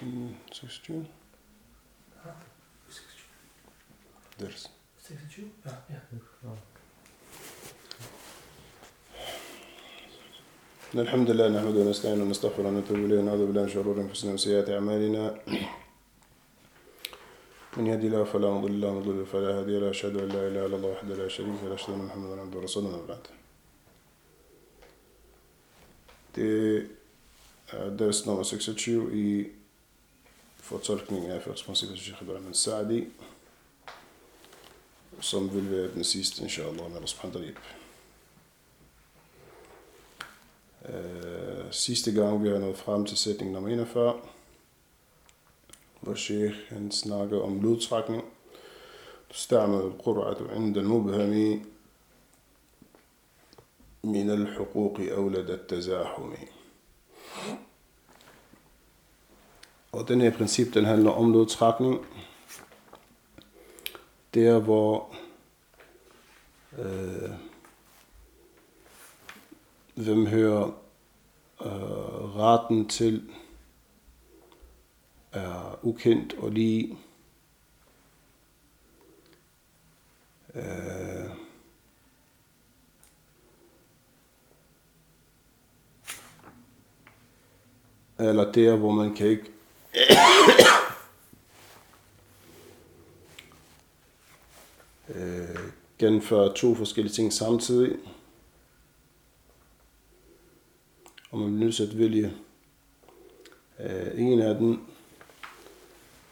30, 26. Ders. 26? Ja, ja. إن الحمد لله نحمده ونستعينه ونستغفره ونتوب إليه ونعوذ بالله من شرور أنفسنا وسيئات أعمالنا من يهدي الله فلا مضل له ومن يضلل فلا هادي له أشهد أن لا إله إلا الله وحده لا شريك له أشهد أن محمدا عبده ورسوله أما بعد Det er deres nummer 26 i fortolkningen af førstprincippet til Sheikh Ibrahim Sa'di, som vil være den sidste, inshallah, med Allah subhanahu wa Uh, sidste gang vi har nået frem til sætning nummer 41, hvor Sheikh han snakker om lodtrækning. تستعمل القرعة عند المبهم من الحقوق أولد التزاحم Og den her princip, den handler om lodtrækning. Der hvor øh, hvem hører øh, retten til er ukendt og lige øh, eller der, hvor man kan ikke øh, gennemføre to forskellige ting samtidig. Og man bliver nødt til at vælge øh, en af dem,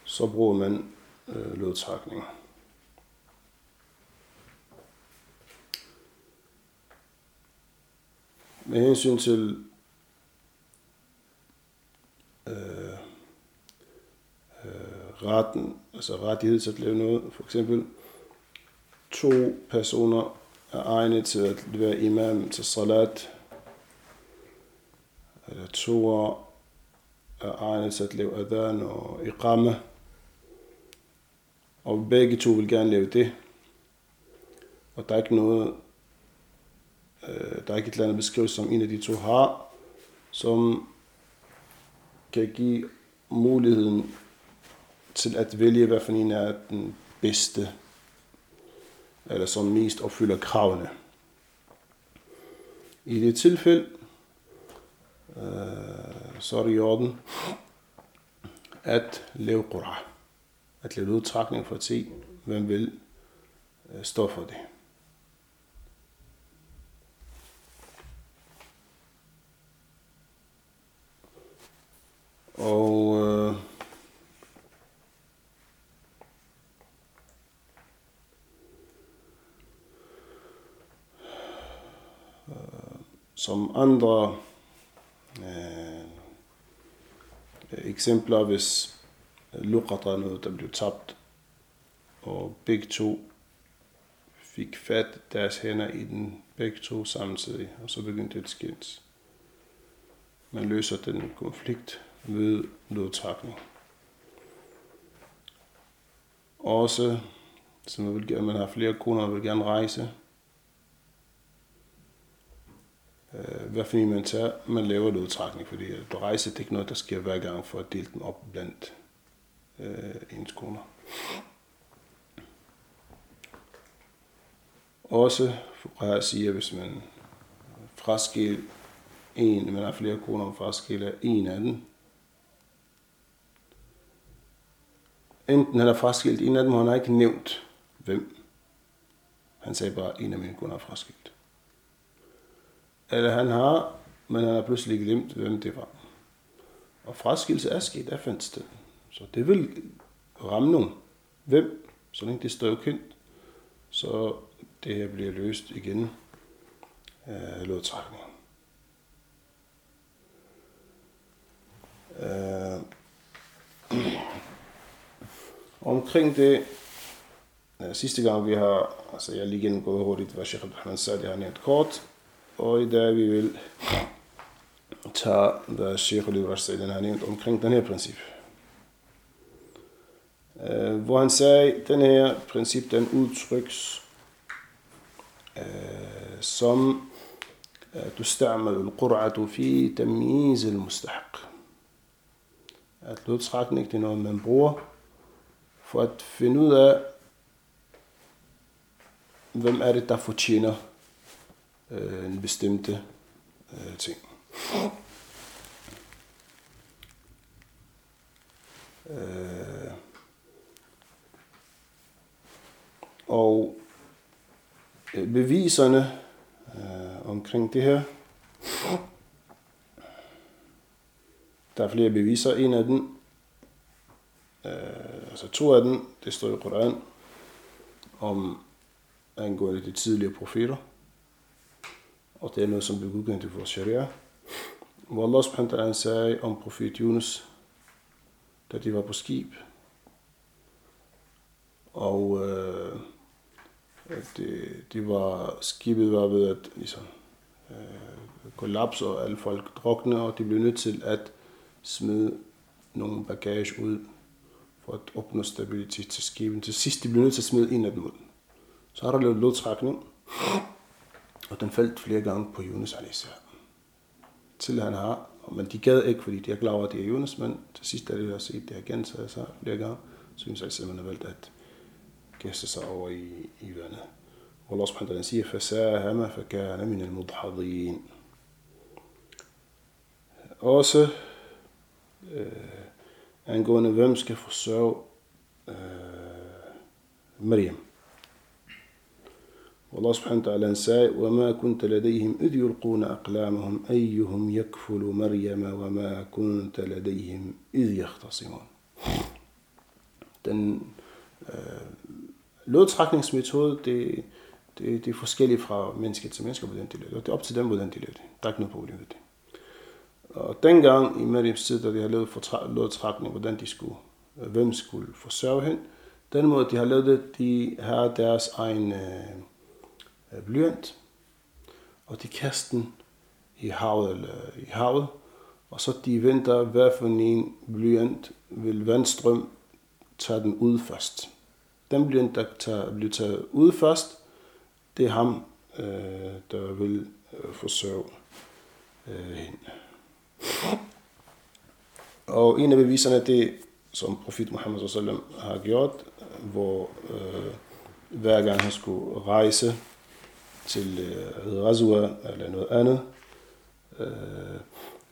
så bruger man øh, lodtrækning. Med hensyn til øh, retten, altså rettighed til at lave noget, for eksempel to personer er egnet til at være imam til salat, eller to er egnet til at lave adhan og iqama, og begge to vil gerne lave det, og der er ikke noget, øh, der er ikke et eller andet beskrivelse, som en af de to har, som kan give muligheden til at vælge, hvad for en er den bedste, eller som mest opfylder kravene. I det tilfælde, øh, så er det i orden at lave qura, at lave udtrækning for at se, hvem vil øh, stå for det. Og øh, som andre øh, eksempler, hvis eh, lukat er noget, der blev tabt, og begge to fik fat deres hænder i den begge to samtidig, og så begyndte det at skændes. Man løser den konflikt ved lodtrækning. Også, som man vil gerne, man har flere koner og vil gerne rejse. Øh, hvad for en man tager, man laver en udtrækning, fordi øh, du rejser, det er ikke noget, der sker hver gang for at dele dem op blandt øh, ens koner. Også for at sige, at hvis man fraskiller en, man har flere koner, og fraskiller en af dem, enten han er fraskilt, en af dem, og han har ikke nævnt, hvem. Han sagde bare, en af mine kunder er fraskilt. Eller han har, men han har pludselig glemt, hvem det var. Og fraskillelse er sket af fandt sted. Så det vil ramme nogen. Hvem? Så længe det står kendt, så det her bliver løst igen øh, af lodtrækning. Øh, omkring det, øh, sidste gang vi har, altså jeg lige gennemgået hurtigt, hvad Sheikh Abdulrahman Sadi har nævnt kort, og i dag vi vil tage, hvad Sheikh Oliver Sadi har nævnt omkring den her princip. Uh, hvor han sagde, den her princip, den udtryks uh, som uh, تستعمل القرعة في تمييز المستحق at lodtrækning det er noget, man bruger for at finde ud af, hvem er det, der fortjener øh, en bestemte øh, ting. Øh, og øh, beviserne øh, omkring det her, der er flere beviser. En af dem, øh, altså to af dem, det står i Koran, om angående de tidligere profeter. Og det er noget, som blev godkendt i vores sharia. Hvor Allah subhanahu wa ta'ala sagde om profet Yunus, da de var på skib. Og øh, det, det var, skibet var ved at ligesom, øh, kollapse, og alle folk drukne, og de blev nødt til at smide nogle bagage ud for at opnå stabilitet til skibet. Til sidst de blev nødt til at smide en af dem ud. Så har der lavet lodtrækning, og den faldt flere gange på Yunus a.s. Til han har, men de gad ikke, fordi de er klar over, at det er Yunus, men til sidst er det at set det her gentaget sig flere gange, så Yunus a.s. man har valgt at gæste sig over i, i vandet. Og Allah subhanahu wa ta'ala siger, فَسَاهَمَ فَكَانَ مِنَ الْمُضْحَضِينَ Også øh, angående, hvem skal forsørge øh, Maryam. والله سبحانه وتعالى نساء وما كنت لديهم إذ يلقون أقلامهم أيهم يكفل مريم وما كنت لديهم إذ يختصمون. تن آه، لوت حاكنج سميتو تي تي تي فوسكيلي فرا مينسك تي مينسك بودنتي لو تي اوبتي دم بودنتي لو تي تاك نو بوبليم تي آه، تن غان اي مريم سيتا دي هلو لوت حاكنج بودنتي سكو آه، فيم سكول فوسيرو هن تن مو تي هلو دي هاتاس اين Øh, blyant, og de kaster den i havet, eller i havet, og så de venter, hvad for en blyant vil vandstrøm tage den ud først. Den blyant, der tager, bliver taget ud først, det er ham, øh, der vil øh, forsørge øh, hende. Og en af beviserne, det som profet Muhammad sallam har gjort, hvor øh, hver gang han skulle rejse til øh, Razua eller noget andet, øh,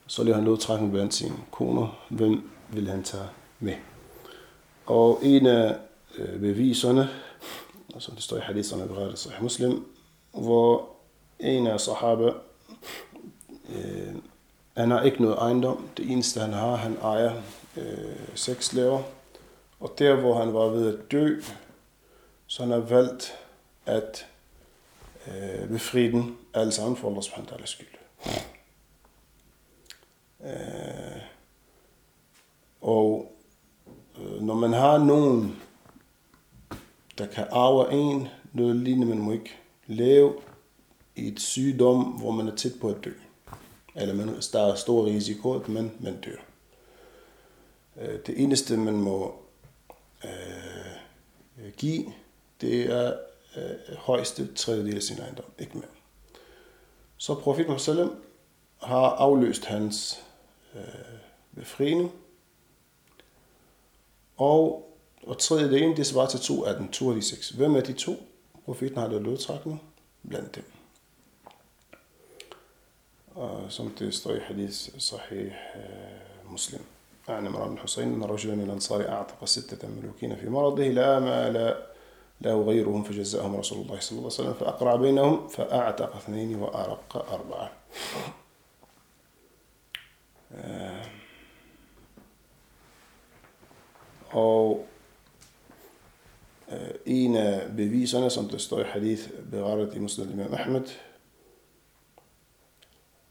så lige han lodtrækning blandt sine koner, hvem vil han tage med. Og en af øh, beviserne, som det står i haditherne berettet Sahih Muslim, hvor en af sahaba, øh, han har ikke noget ejendom. Det eneste han har, han ejer øh, seks slaver. Og der hvor han var ved at dø, så han har valgt at Øh, befri den alle sammen for Allah subhanahu wa skyld. Øh, og øh, når man har nogen, der kan arve en, noget lignende, man må ikke leve i et sygdom, hvor man er tæt på at dø. Eller man, der er stor risiko, at man, man dør. Øh, det eneste, man må øh, give, det er øh, højeste tredjedel af sin ejendom, ikke mere. Så profet Muhammad har afløst hans øh, befrining, og, og tredjedelen, det svarer til to af den, to af de seks. Hvem er de to? Profeten har lavet lodtrækning blandt dem. Og som det står i hadith sahih øh, muslim. عن عمران بن حسين أن رجلا من الأنصار أعتق ستة ملوكين في مرضه لا مال لا أغيرهم فجزأهم رسول الله صلى الله عليه وسلم فأقرع بينهم فأعتق اثنين وأرق أربعة. آه. أو آه، إينا ببي سنة سنتستوي حديث بغارة مسلم الإمام أحمد.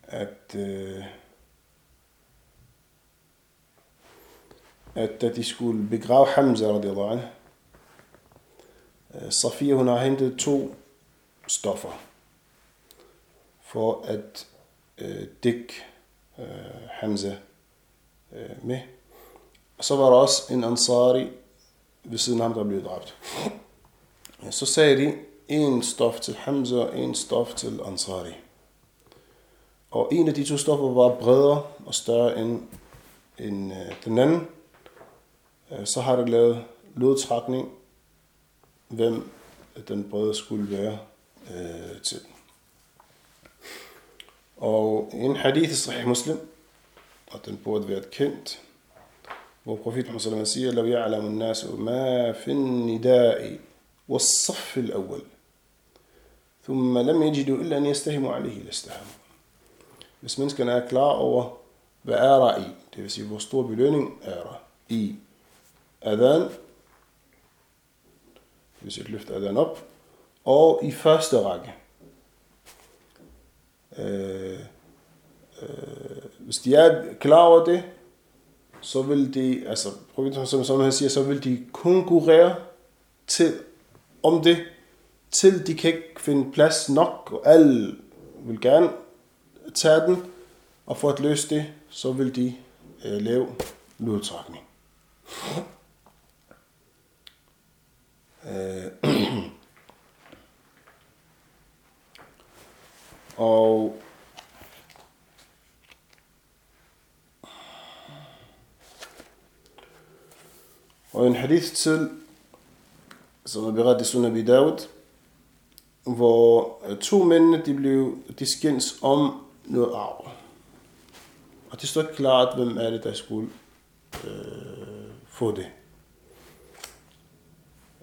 أت أتتسكول بقاو حمزة رضي الله عنه. Øh, Safia hun har hentet to stoffer for at øh, dække øh, Hamza øh, med. Og så var der også en ansari ved siden af ham, der blev dræbt. Så sagde de, en stof til Hamza og en stof til Ansari. Og en af de to stoffer var bredere og større end end øh, den anden, øh, så har det lavet lodtrækning, hvem den brød skulle være øh, til. Og en hadith i Sahih Muslim, og den burde være kendt, hvor profeten Muhammad siger, لو يعلم الناس ما في النداء والصف الأول ثم لم يجدوا إلا أن يستهموا عليه لاستهموا Hvis menneskerne er klar over, hvad er der i, det vil sige, hvor stor belønning er der i adhan, hvis jeg løfter den op, og i første række. Øh, øh, hvis de er klar over det, så vil de, altså, som, som han siger, så vil de konkurrere til, om det, til de kan ikke finde plads nok, og alle vil gerne tage den, og for at løse det, så vil de øh, lave lodtrækning. Øh, og og en hadith til, som er berettet i Sunnah Daud, hvor øh, to mænd de blev de skændes om noget arv. Og det står ikke klart, hvem er det, der skulle øh, få det.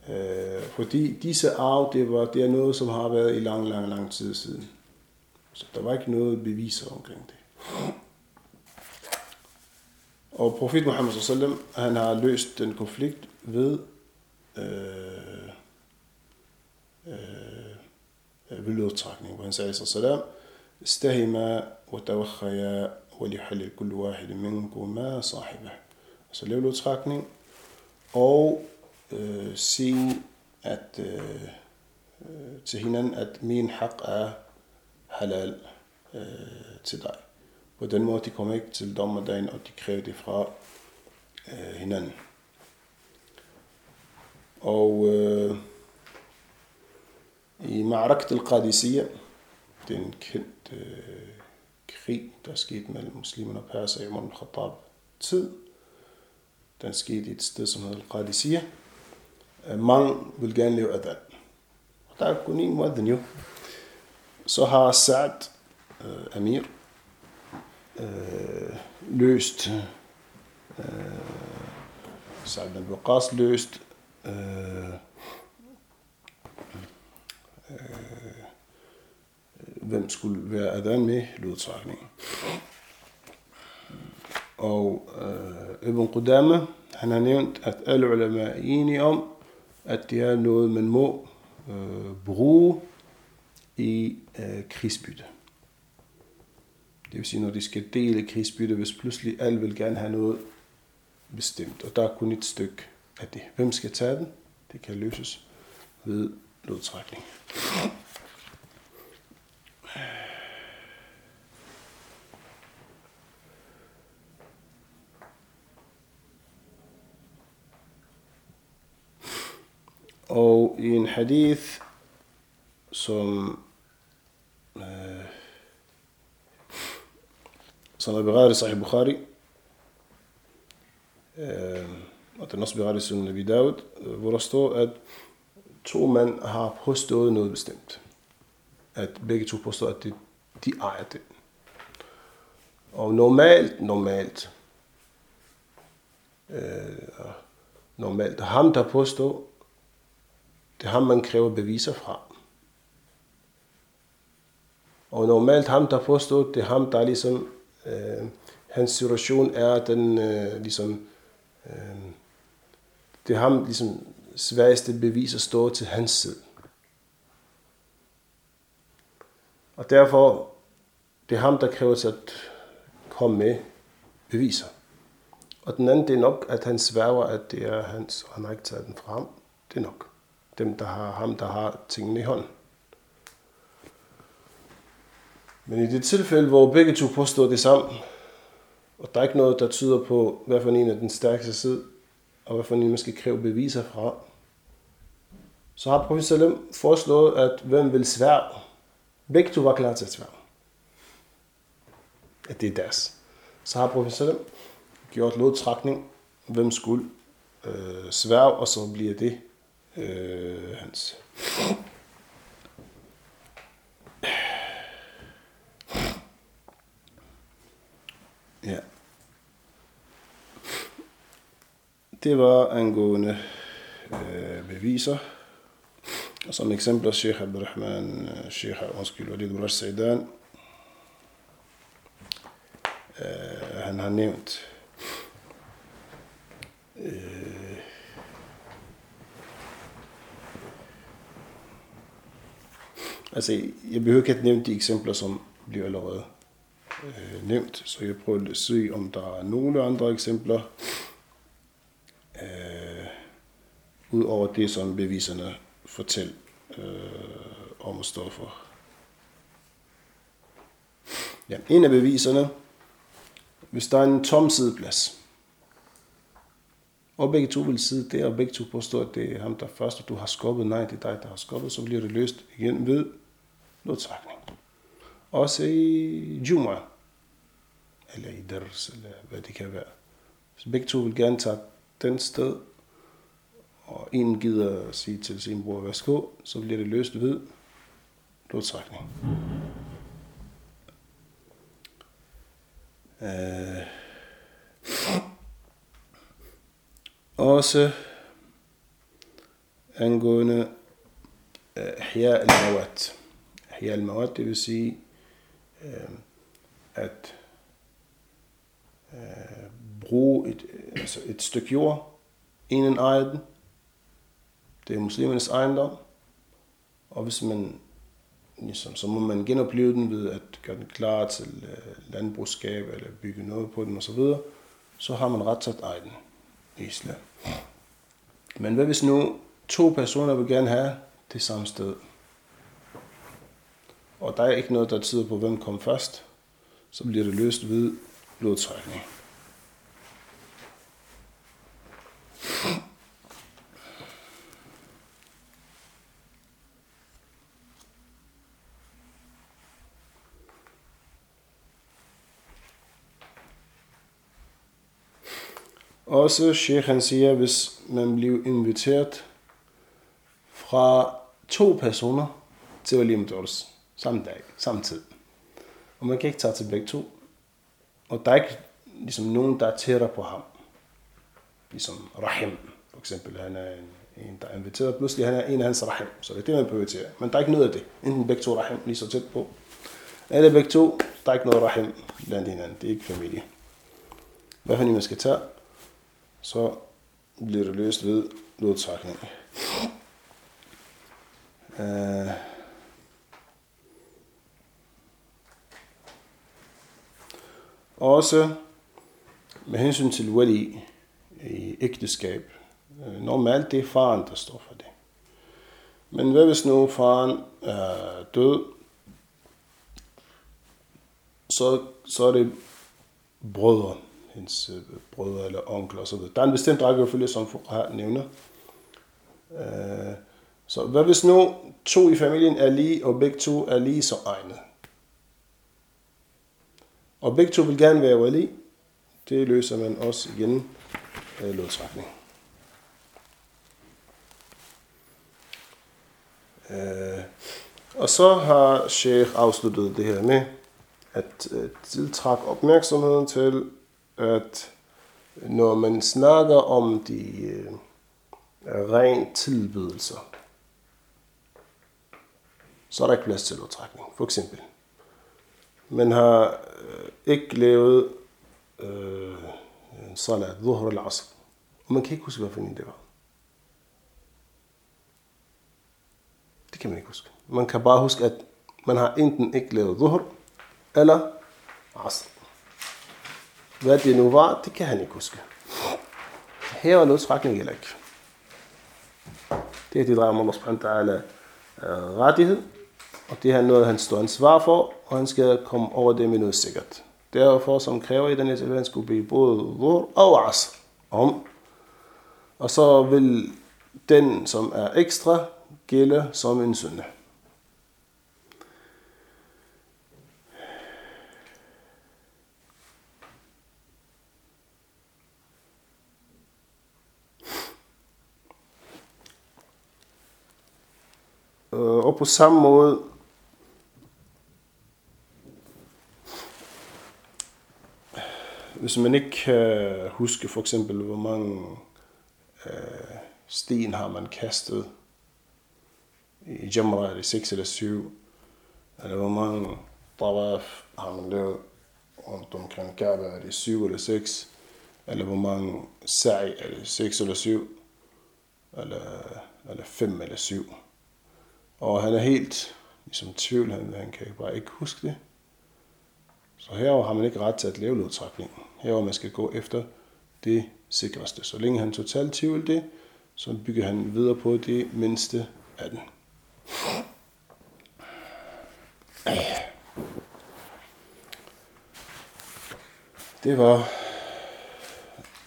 Øh, fordi disse arv, det, var, det er noget, som har været i lang, lang, lang tid siden. Så der var ikke noget beviser omkring det. Og profet Muhammad sallam, han har løst den konflikt ved, øh, øh, øh ved hvor han sagde sig sådan, Stahima wa tawakhaya wa li lihalil kullu wahid minkum ma sahiba. Så lav lodtrækning, og øh, sige at, øh, til hinanden, at min hak er halal øh, til dig. På den måde, de kommer ikke til dommerdagen, og de kræver det fra øh, hinanden. Og øh, i Ma'rakt al-Qadisiyya, det er en kendt øh, krig, der skete mellem muslimerne og perser i Umar al-Khattab tid. Den skete i et sted, som hedder al-Qadisiyya. Øh, mange vil gerne leve adhan. Er kun en muadhin jo. Så har Sa'd, øh, Amir, øh, løst øh, Sa'd bin Waqas løst øh, øh, hvem skulle være adhan med lodtrækningen. Og øh, Ibn Qudama, han har nævnt, at alle ulema er enige om, at det er noget, man må øh, bruge i øh, krigsbytte. Det vil sige, når de skal dele krigsbytte, hvis pludselig alle vil gerne have noget bestemt, og der er kun et stykke af det. Hvem skal tage den? Det kan løses ved lodtrækning. Og i en hadith, som, øh, som er berettet i Sahih Bukhari, øh, og den er også berettet i Sunan Nabi Dawud, hvor der står, at to mænd har påstået noget bestemt. At begge to påstår, at de, de ejer det. Og normalt, normalt, øh, normalt, ham der påstår, det er ham, man kræver beviser fra. Og normalt ham, der påstår, det er ham, der ligesom, øh, hans situation er den, øh, ligesom, øh, det er ham, ligesom, svageste beviser står til hans side. Og derfor, det er ham, der kræver til at komme med beviser. Og den anden, det er nok, at han sværger, at det er hans, og han har ikke taget den frem. Det er nok dem, der har ham, der har tingene i hånden. Men i det tilfælde, hvor begge to påstår det samme, og der er ikke noget, der tyder på, hvad for en af den stærkeste side, og hvad for en man skal kræve beviser fra, så har profet Salem foreslået, at hvem vil sværge? Begge to var klar til at sværge. At det er deres. Så har profet Salem gjort lodtrækning, hvem skulle øh, sværge, og så bliver det øh, hans. Ja. Det var angående øh, beviser. Og som eksempler, Sheikh Abdurrahman, øh, Sheikh, undskyld, Walid Burar Saidan, øh, han har nævnt øh, altså, jeg behøver ikke at nævne de eksempler, som bliver allerede øh, nævnt, så jeg prøver at se, om der er nogle andre eksempler, øh, ud over det, som beviserne fortæller øh, om stoffer. Ja, en af beviserne, hvis der er en tom sideplads, og begge to vil sidde der, og begge to påstår, at det er ham, der først, og du har skubbet, nej, det er dig, der har skubbet, så bliver det løst igen ved lodtrækning. Også i Juma, eller i Ders, eller hvad det kan være. Så begge to vil gerne tage den sted, og en gider at sige til sin bror, værsgo, så bliver det løst ved lodtrækning. Øh. Også angående ihya al-mawat al-mawat, det vil sige, øh, at øh, bruge et, altså et stykke jord, en ejer den, det er muslimernes ejendom, og hvis man ligesom, så må man genopleve den ved at gøre den klar til øh, uh, landbrugsskab eller bygge noget på den osv., så, så har man ret til at eje den i islam. Men hvad hvis nu to personer vil gerne have det samme sted? Og der er ikke noget, der tyder på, hvem kom først, så bliver det løst ved blodtrækning. Også Sheikh han siger, hvis man bliver inviteret fra to personer til Walim Dors samme dag, samme tid. Og man kan ikke tage til begge to. Og der er ikke ligesom nogen, der er tættere på ham. Ligesom Rahim, for eksempel. Han er en, en der er inviteret. Pludselig han er en af hans Rahim. Så det er det, man prioriterer. Men der er ikke noget af det. Enten begge to Rahim lige så tæt på. Eller begge to, der er ikke noget Rahim blandt hinanden. Det er ikke familie. Hvad for man skal tage? så bliver det løst ved lodtrækning. Uh, også med hensyn til wali i ægteskab. Øh, normalt det er faren, der står for det. Men hvad hvis nu faren er død, så, så er det brødre, hendes øh, brødre eller onkler osv. Der er en bestemt rækkefølge, som har nævner. Øh, så hvad hvis nu to i familien er lige, og begge to er lige så egnet? Og begge to vil gerne være wali. Det løser man også igen øh, lodtrækning. Øh, og så har Sheikh afsluttet det her med at øh, tiltrække opmærksomheden til at når man snakker om de øh, rent tilbydelser, så er der ikke plads til lodtrækning, For eksempel, man har øh, ikke lavet øh, salat, dhuhr eller asr. Og man kan ikke huske, hvad for en det var. Det kan man ikke huske. Man kan bare huske, at man har enten ikke lavet dhuhr eller asr. Hvad det nu var, det kan han ikke huske. Her er lodtrækning heller ikke. Det er det, drejer om Allah subhanahu wa ta'ala rettighed, og det er noget, han står ansvar for, og han skal komme over det med noget sikkert. Derfor, som kræver i denne tilfælde, skulle blive både dhuhr og as om. Og så vil den, som er ekstra, gælde som en søndag. Øh, og på samme måde hvis man ikke kan huske for eksempel, hvor mange øh, sten har man kastet i Jamra, er det 6 eller 7, eller hvor mange tawaf har man lavet rundt omkring Kaaba, er det 7 eller 6, eller hvor mange sa'i, er det 6 eller 7, eller, eller 5 eller 7. Og han er helt ligesom tvivl, han, han kan bare ikke huske det. Så herover har man ikke ret til at lave lodtrækning. Herover man skal gå efter det sikreste. Så længe han totalt tvivl det, så bygger han videre på det mindste af den. Det var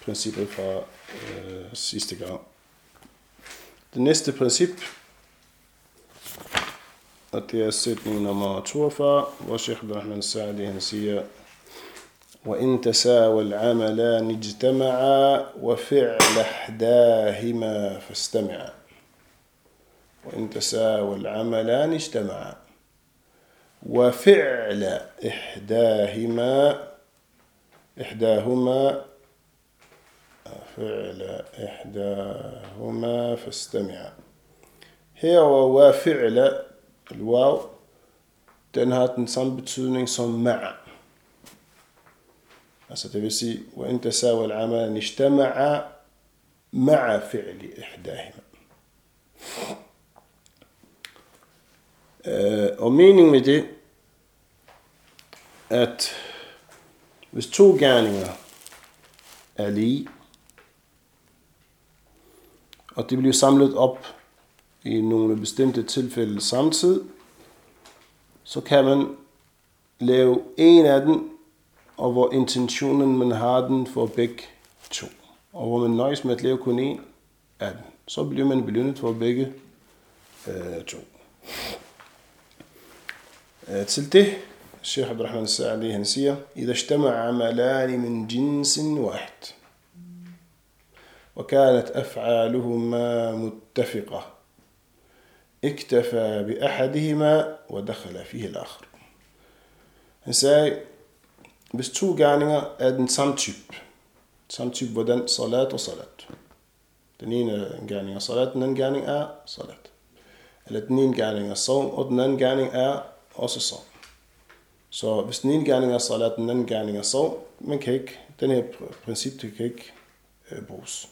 princippet fra øh, sidste gang. Det næste princip, أتيسرني نما توفى وشيخ عبد الرحمن السعدي هنسية. وإن تساوى العملان اجتمعا وفعل إحداهما فاستمعا. وإن تساوى العملان اجتمعا وفعل إحداهما إحداهما فعل إحداهما فاستمع هي وفعل الواو den har den samme betydning som ma'a. Altså det vil sige, وإن تساوى العمل اجتمع مع فعل إحداهما. Og meningen med det, at hvis to gerninger er lige, og det bliver samlet op i nogle bestemte tilfælde samtidig, så kan man lave en af dem, og hvor intentionen man har den for begge to. Og hvor man nøjes med at lave kun en af dem. Så bliver man belønnet for begge øh, to. Øh, til det, Sheikh Abdurrahman Sa'adi, han siger, إذا اجتمع عملان من جنس واحد وكانت أفعالهما متفقة اكتفى بأحدهما ودخل فيه الآخر. نساي بس تو قانيا أدن سامتشيب سامتشيب ودن صلاة وصلاة. تنين قانيا صلاة نن قانيا صلاة. الاتنين قانيا صوم ودنن قانيا أوس صوم. سو بس نين قانيا صلاة نن قانيا صوم من كيك تنين برنسيب تكيك بوس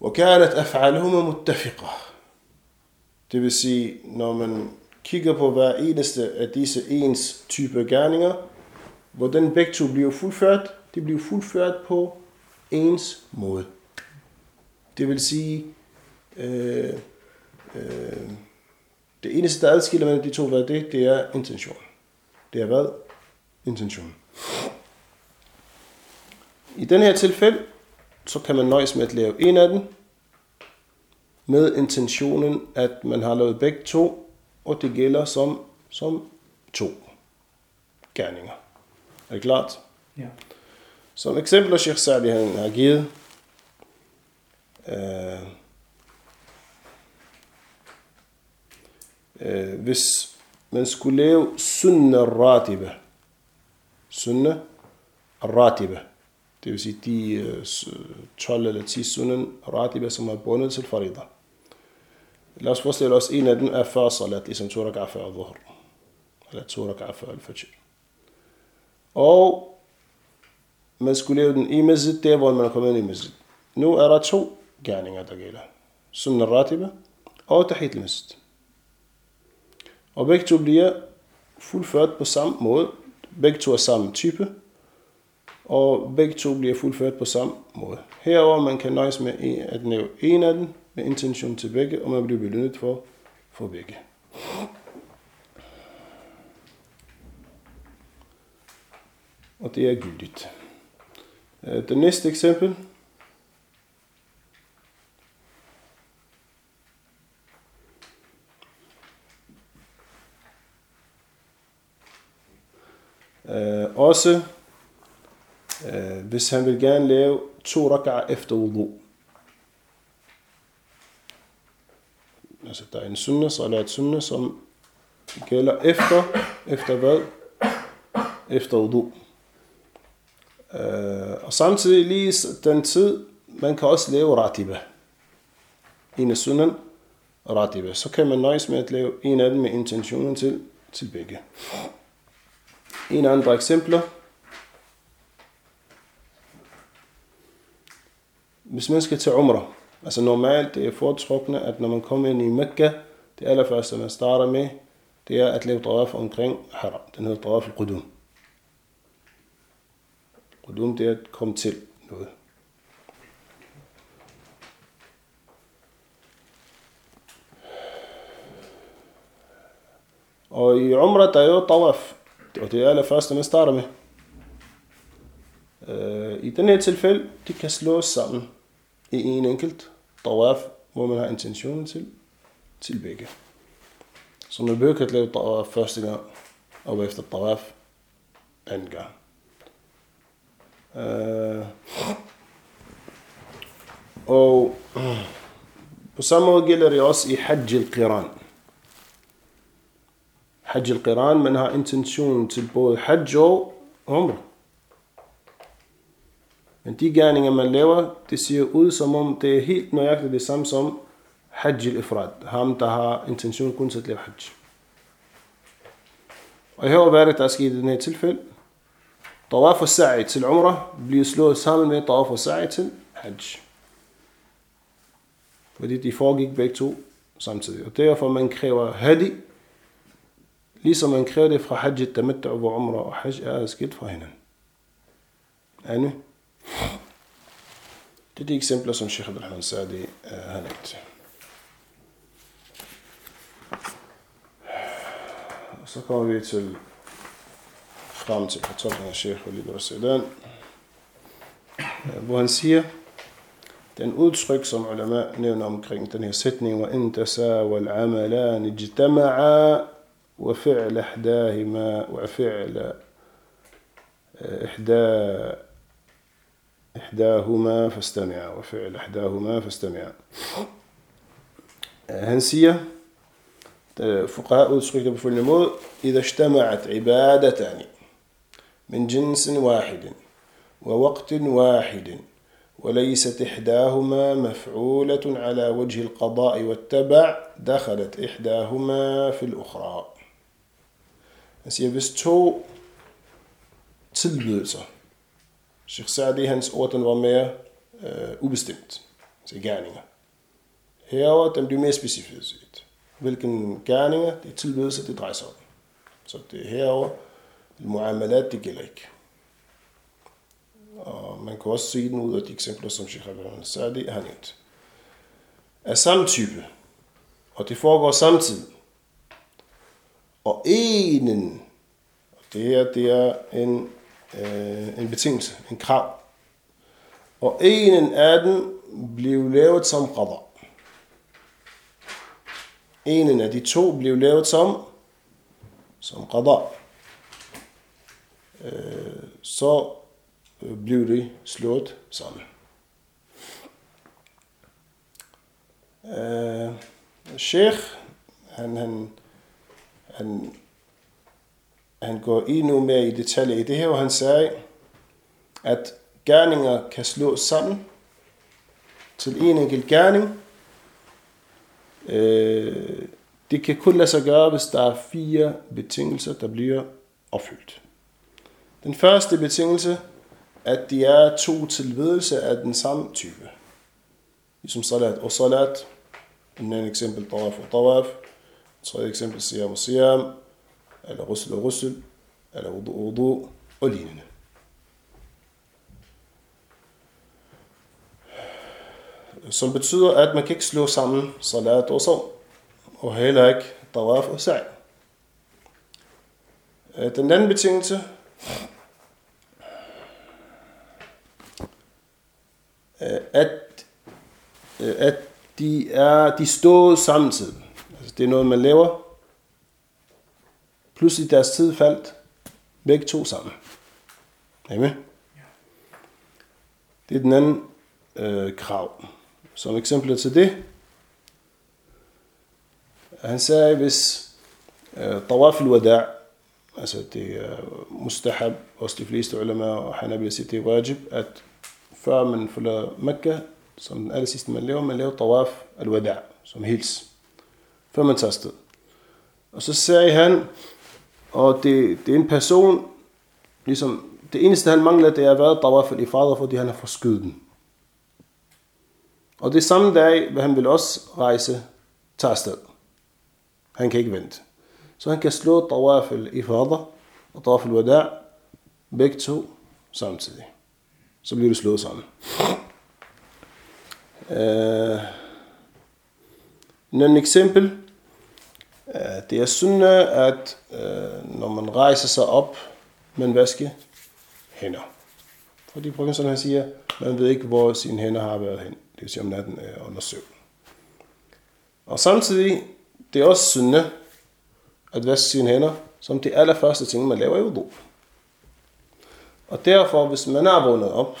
وكانت أفعالهما متفقة det vil sige, når man kigger på hver eneste af disse ens type gerninger, hvordan begge to bliver fuldført, de bliver fuldført på ens måde. Det vil sige, øh, øh, det eneste, der adskiller mellem de to, hvad det, det er intention. Det er hvad? Intention. I den her tilfælde, så kan man nøjes med at lave en af dem, med intentionen, at man har lavet begge to, og det gælder som, som to gerninger. Er det klart? Ja. Som eksempel, Sheikh Sa'di han har givet, øh, øh, hvis man skulle lave sunna ratiba, sunna ratiba, det vil sige de øh, 12 eller 10 sunnen ratiba, som er bundet til farida. Lad os forestille os, en af dem er før salat, ligesom to raka'a før dhuhr. Eller to raka'a før al-fajr. Og man skulle lave den i masjid, der hvor man er kommet ind i masjid. Nu er der to gerninger, der gælder. Sunna ratiba og tahit al-masjid. Og begge to bliver fuldført på samme måde. Begge to er samme type. Og begge to bliver fuldført på samme måde. Herover man kan nøjes med at nævne en af dem, med intention til begge, og man bliver belønnet for, for begge. Og det er gyldigt. Øh, det næste eksempel. Uh, også, Øh, hvis han vil gerne lave to raka'a efter wudu. Altså, der er en sunna, salat sunna, som gælder efter, efter hvad? Efter wudu. Øh, og samtidig lige den tid, man kan også lave ratiba. En af sunnen, ratiba. Så kan man nøjes med at lave en af dem med intentionen til, til begge. En andre eksempler. Hvis man skal til umrah, altså normalt det er foretrukne, at når man kommer ind i Mekka, det allerførste man starter med, det er at lave tawaf omkring haram. Den hedder tawaf al-qudum. Qudum det er at komme til noget. Og i Umrah, der er jo tawaf. Og det er allerførste, man starter med. Øh, I den her tilfælde, de kan slås sammen en enkelt tawaf, hvor man har intentionen til, til begge. Så man behøver at lave tawaf første gang, og efter tawaf anden gang. Uh, og på samme måde gælder det også i Hajj al-Qiran. Hajj al-Qiran, man har intentionen til både Hajj og Umrah. Men de gerninger, man laver, det ser ud som om, det er helt nøjagtigt det samme som Hajj al-Ifrad. Ham, der har intention kun til at lave Hajj. Og her hvad er det, der er sket i den her tilfælde? Tawaf og sa'i til Umrah bliver slået sammen med Tawaf og sa'i til Hajj. Fordi de foregik begge to samtidig. Og derfor man kræver hadi, ligesom man kræver det fra Hajj, tamattu og Umrah og Hajj er skilt fra hinanden. Ane? Det er de eksempler, som Sheikh Abdulrahman Sadi har. Og så kommer vi til frem til fortolkningen af Sheikh Walid al hvor han siger, den udtryk, som ulama nævner omkring den her sætning, وَإِن تَسَاوَ الْعَمَلَانِ اجْتَمَعَا وفعل إحداهما وفعل إحدى إحداهما فاستمع وفعل إحداهما فاستمع. siger, فقهاء på følgende måde, إذا اجتمعت عبادتان من جنس واحد ووقت واحد وليست إحداهما مفعولة على وجه القضاء والتبع دخلت إحداهما في الأخرى. siger, hvis to tilbydelser, Sheikh Sa'di, hans ord, den var mere øh, ubestemt, altså gerninger. Herover den blev mere specifikt. Hvilken gerninger, det er tilbydelser, det drejer sig om. Så det herover, muamalat, det gælder ikke. Og man kan også se den ud af de eksempler, som Sheikh Abdullah Sa'di har nævnt. Af samme type, og det foregår samtidig. Og enen, og det her, det er en, øh, en betingelse, en krav. Og enen af dem blev lavet som qada. Enen af de to blev lavet som, som qada. Øh, så øh, blev de slået sammen. Øh, Sheikh, han, han, han, han går endnu mere i detaljer i det her, hvor han sagde, at gerninger kan slås sammen til en enkelt gerning. Øh, det kan kun lade sig gøre, hvis der er fire betingelser, der bliver opfyldt. Den første betingelse, at de er to tilvedelse af den samme type. Ligesom salat og salat. En eksempel, tawaf og tawaf. Et tredje eksempel, siyam og siyam. Eller russel og russel. Eller wudu og wudu. Og lignende. Som betyder, at man kan ikke slå sammen salat og så. Og heller ikke tawaf og sa'i. Den anden betingelse, at, at de, er, de står samtidig. Altså, det er noget, man laver. Pludselig deres tid faldt begge to sammen. Er I med? Det er den anden øh, krav. Som eksempel til det, han sagde, hvis øh, tawaf al-wada' altså det er mustahab, hos de fleste ulema og Hanabila siger, det er wajib, at før man forlader Mekka, som den aller sidste man laver, man laver tawaf al-wada' som hils, før man tager sted. Og så sagde han, og det, det er en person, ligesom, det eneste han mangler, det er at være tawaf al-ifada, fordi han har forskydet den. Og det samme dag vil han vil også rejse, til afsted. Han kan ikke vente. Så han kan slå tawaf al-ifada og tawaf al-wada' begge to samtidig. Så bliver det slået sammen. Øh, uh, en eksempel. Øh, det er sådan, at øh, når man rejser sig op, man vasker hænder. Fordi professoren han siger, man ved ikke, hvor sine hænder har været hen. Det vil sige om natten er under søvn. Og samtidig, det er også synde at vaske sine hænder, som det allerførste ting, man laver i wudu. Og derfor, hvis man er vågnet op,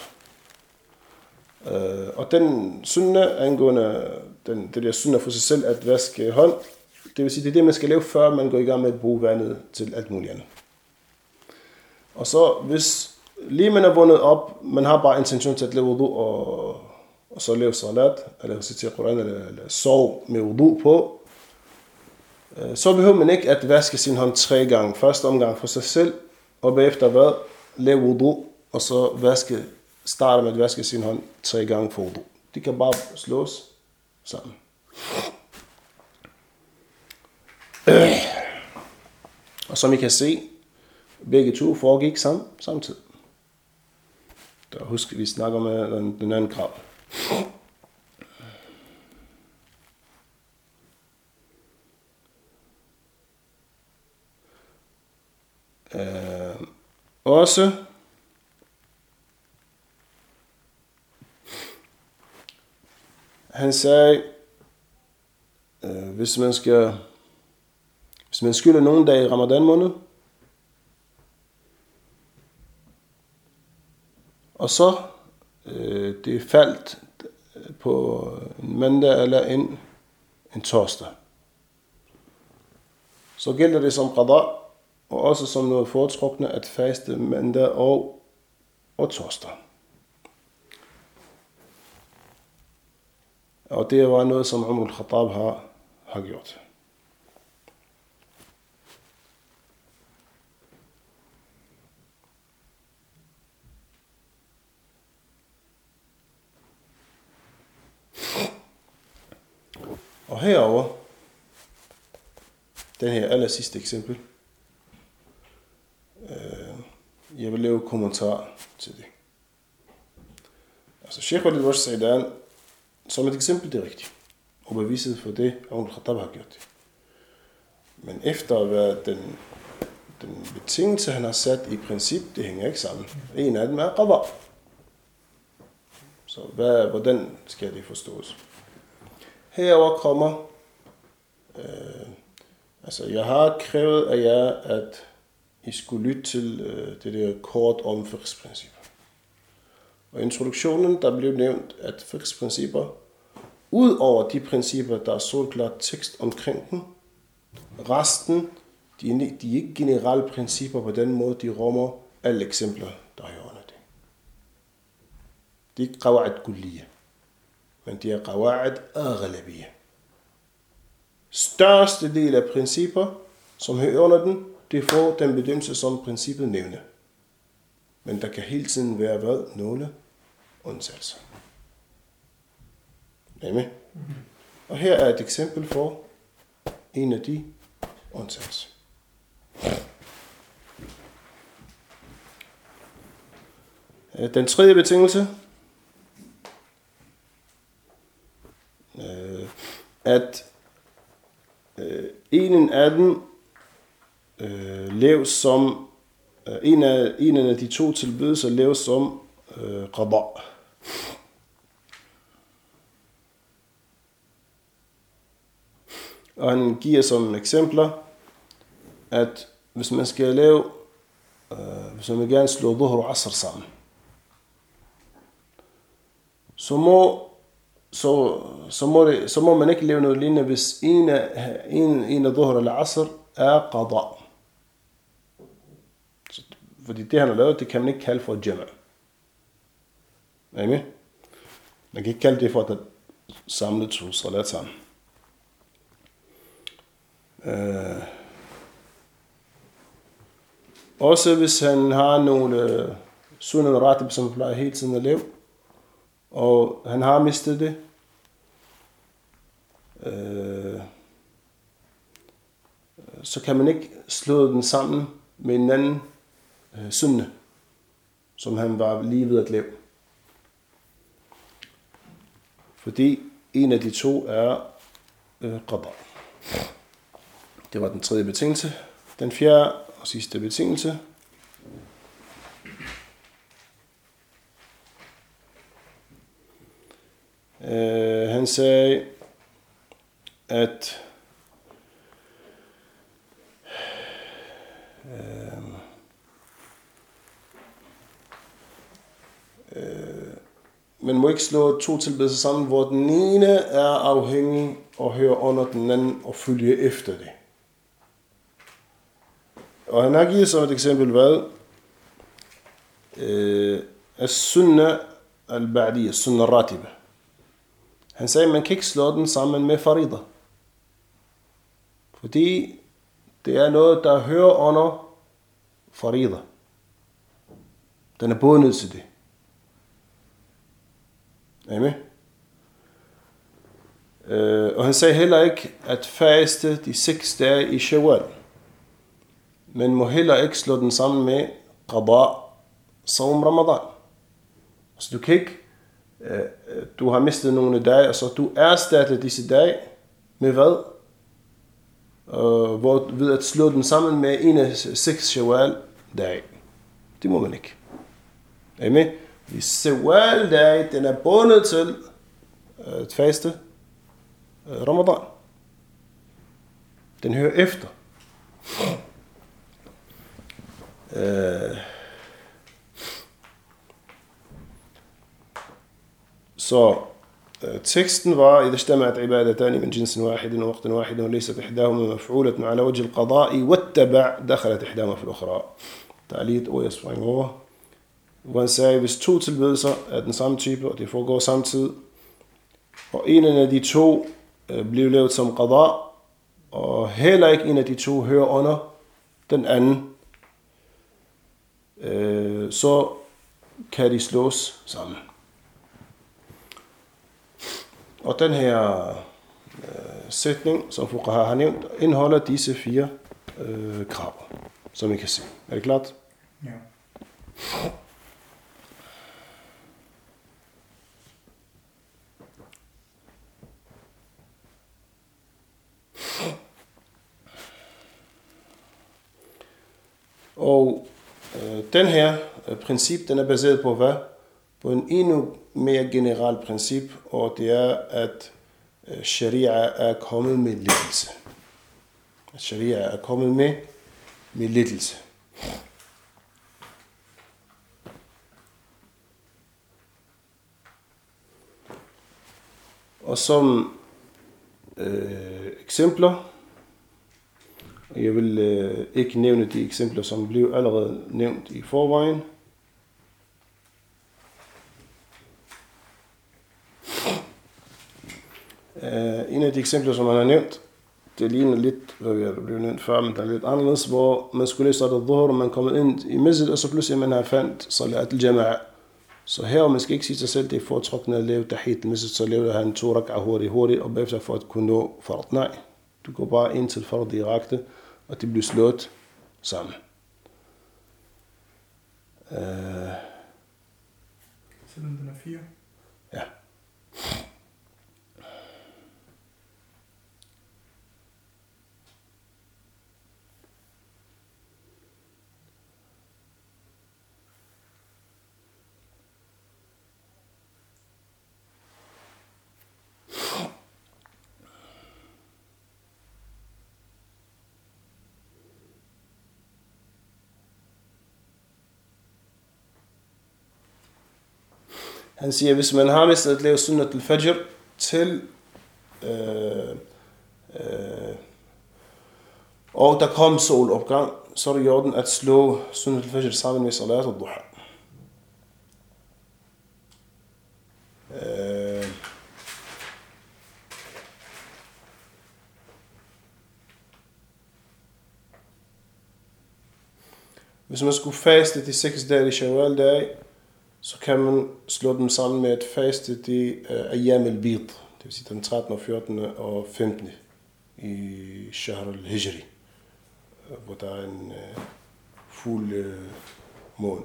øh, og den synde angående den, det der synde for sig selv at vaske hånd, det vil sige, det er det, man skal lave, før man går i gang med at bruge vandet til alt muligt andet. Og så, hvis lige man er vundet op, man har bare intention til at lave wudu og, og så lave salat, eller citere Koran, eller, eller sove med wudu på, øh, så behøver man ikke at vaske sin hånd tre gange. Første omgang for sig selv, og bagefter hvad? Lave wudu, og så vaske, starte med at vaske sin hånd tre gange for wudu. De kan bare slås sammen. Øh. Og som I kan se, begge to foregik sam, samtidig. Der husk, vi snakker med øh, den, den anden krav. Øh, også han sagde, øh, hvis man skal, hvis man skylder nogen dag i ramadan måned, og så øh, det faldt på en mandag eller en, en torsdag. Så gælder det som qada, og også som noget foretrukne at faste mandag og, og torsdag. Og det var noget, som Umar al-Khattab har, har gjort. Og herover den her aller sidste eksempel. Øh, jeg vil lave kommentar til det. Altså, Sheikh Walid Wash Saidan, som et eksempel, det er rigtigt. Og beviset for det, Umar Khattab har gjort det. Men efter at være den, den betingelse, han har sat i princip, det hænger ikke sammen. En af dem er qadar. Så hvad, hvordan skal det forstås? Herover kommer, øh, altså jeg har krævet af jer, at I skulle lytte til øh, det der kort om fiqhsprincipper. Og i introduktionen, der blev nævnt, at fiqhsprincipper, ud over de principper, der er solklart tekst omkring dem, resten, de er, de er ikke generelle principper på den måde, de rummer alle eksempler, der er under det. Det er ikke qawaid kulliye men de er qawaid aghlabiyya. Største del af principper, som hører under den, det får den bedømmelse, som princippet nævner. Men der kan hele tiden være hvad? Nogle undtagelser. Er med? Og her er et eksempel for en af de undtagelser. Den tredje betingelse, Øh, at øh, en af dem øh, leves som øh, en, af, en af de to tilbydelser laves som øh, qada. Og han giver som eksempler, at hvis man skal lave, øh, hvis man vil gerne slå dhuhr og asr sammen, så må så, så, må det, så må man ikke lave noget lignende, hvis en af, en, en af dhuhr eller asr er qada. Så, fordi det han har lavet, det kan man ikke kalde for jama. Er I med? Man kan ikke kalde det for at samle to salat sammen. Øh. også hvis han har nogle øh, uh, sunnah ratib, som plejer hele tiden at lave, og han har mistet det, Øh, så kan man ikke slå den sammen med en anden øh, sunne, som han var lige ved at lave. Fordi en af de to er øh, qadar. Det var den tredje betingelse. Den fjerde og sidste betingelse. Øh, han sagde, at øh, eh, øh, eh, man må ikke slå to tilbedelser sammen, hvor den ene er afhængig og hører under den anden og følger efter det. Og han har givet som et eksempel hvad? Øh, As-sunna al-ba'diyya, sunna ratiba. Han sagde, at man kan ikke slå den sammen med farida. Fordi det er noget, der hører under farida. Den er bundet til det. Er I med? Øh, og han sagde heller ikke, at faste de seks dage i Shawwal. Men må heller ikke slå den sammen med qada som Ramadan. Så du kan ikke, Øh, du har mistet nogle dage, så du erstatter disse dage med hvad? Øh, hvor, ved at slå den sammen med en af seks shawal dage. Det må man ikke. Er I med? I Shawwal-dag, den er bundet til øh, et faste øh, Ramadan. Den hører efter. Uh, So, آه، تكستن فا إذا اجتمعت عبادتان من جنس واحد ووقت واحد وليست إحداهما مفعولة على وجه القضاء والتبع دخلت إحداهما في الأخرى. تعليت أو يسفين هو. وان ساي بس تو تلبسة أدن سام تيب أو تيفو غو سام تل. وإن أنا دي تو آه، بليو ليو تسم قضاء. هي لايك إن دي تو هير أونا تن أن. آه، سو كاريس لوس سامن. Og den her øh, sætning, som Fuqaha har nævnt, indeholder disse fire øh, krav, som I kan se. Er det klart? Ja. Og øh, den her øh, princip, den er baseret på hvad? På en endnu mere generelt princip, og det er, at øh, sharia er kommet med lidelse. Sharia er kommet med, med lidelse. Og som øh, eksempler jeg vil øh, ikke nævne de eksempler, som blev allerede nævnt i forvejen. Uh, en af de eksempler, som man har nævnt, det ligner lidt, hvad vi blevet nævnt før, men der er lidt anderledes, hvor man skulle læse det dhuhr, og man kommer ind i masjid, og så pludselig man har fandt salat al-jama'a. Så her, man skal ikke sige sig selv, det er foretrukne at lave tahit al-masjid, så laver han to rak'ah hurtigt, hurtigt, og bagefter for at kunne nå fard. Nej, du går bare ind til fard direkte, og det blev slået sammen. Uh, Selvom den er fire? Ja. Han siger, hvis man har mistet at lave sunnat al-fajr, til øh, øh, og der kom solopgang, så er det i orden at slå sunnat al-fajr sammen med salat al-duha. Øh, Hvis man skulle faste de seks dage i Shawwal dag, så kan man slå dem sammen med et faste det er øh, Ayyam al-Bid, det vil sige den 13. og 14. og 15. i Shahr al-Hijri, øh, hvor der er en uh, fuld uh, måne.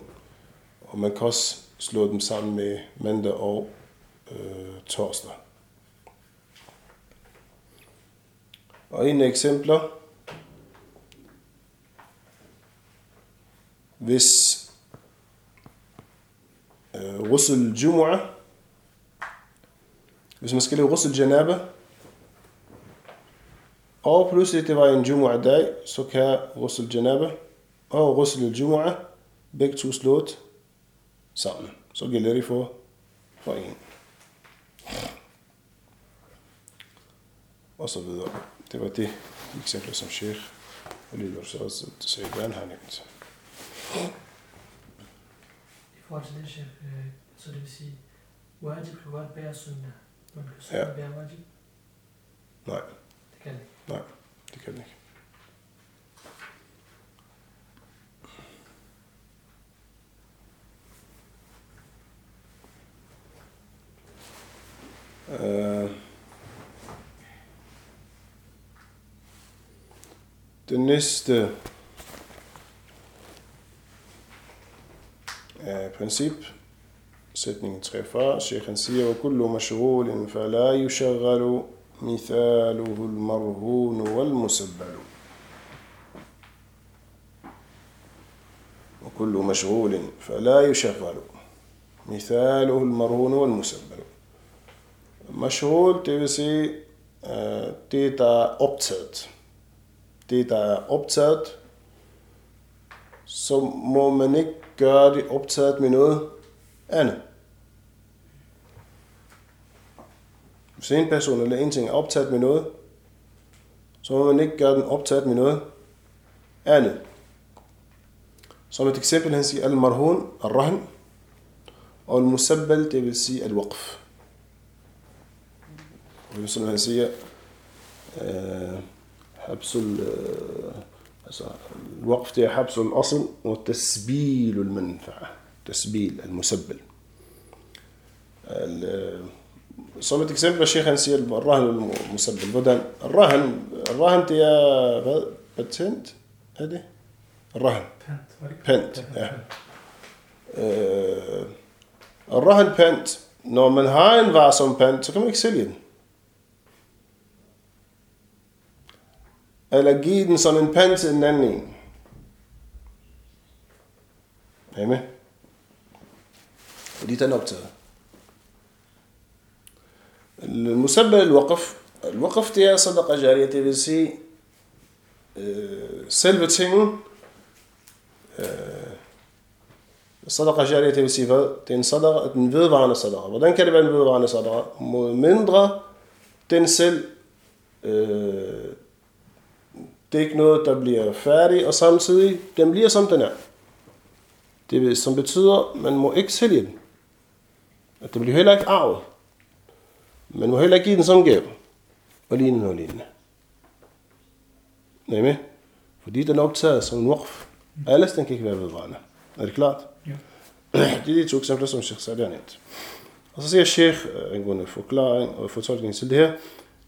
Og man kan også slå dem sammen med mandag og uh, torsdag. Og en af eksempler, hvis øh, Russel Jumu'ah, hvis man skal lave Russel Janaba, og pludselig det var en Jumu'ah dag, så kan Russel Janaba og Russel Jumu'ah begge to slået sammen. Så gælder det for, for en. Og så videre. Det var det eksempel, som Sheikh Ali Rashad Saidan har nævnt. Det, chef, øh, så det vil sige, wajib kan godt bære sunna, men kan Ja. sunna bære wajib? Nej, Det kan det ikke. nej, det kan den ikke. Øh, det næste برنسيب سيتنينغ تخيفا شيخ نسية وكل مشغول فلا يشغل مثاله المرهون والمسبل وكل مشغول فلا يشغل مثاله المرهون والمسبل مشغول تبسي تيتا أبتت تيتا أبتت så må man ikke gøre det optaget med noget andet Hvis en person eller en ting er optaget med noget, så må man ikke gøre den optaget med noget andet. Som et eksempel, han siger al-marhun, al-rahn, og al-musabbal, det vil sige al-waqf. Og som han siger, øh, habsul, øh, الوقف هي حبس الأصل وتسبيل المنفعة تسبيل المسبل. صمت كسب الشيخ نسير الرهن المسبل. بدل الرهن الرهن يا بتنت هذه؟ الرهن. بنت آه. آه، الرهن بنت نو من هاين فاسون بنت كم اكسلين eller give den som en pant til den anden en. Er I med? ودي نقطة المسبب الوقف الوقف تاع صدقة جارية تي في سي آه، سلب تسين الصدقة آه، جارية تي في سي تن صدقة تنفيض عن الصدقة بعدين كلمة نفيض عن الصدقة من دغا تنسل آه، det er ikke noget, der bliver færdig, og samtidig den bliver som den er. Det som betyder, man må ikke sælge den. At det bliver heller ikke arvet. Man må heller ikke give den som gave. Og lignende og lignende. Er I med? Fordi den er optaget som en waqf. Alles den kan ikke være vedvarende. Er det klart? Ja. Det er de to eksempler, som Sheikh Sadi har nævnt. Og så siger Sheikh, øh, angående forklaring og fortolkning til det her,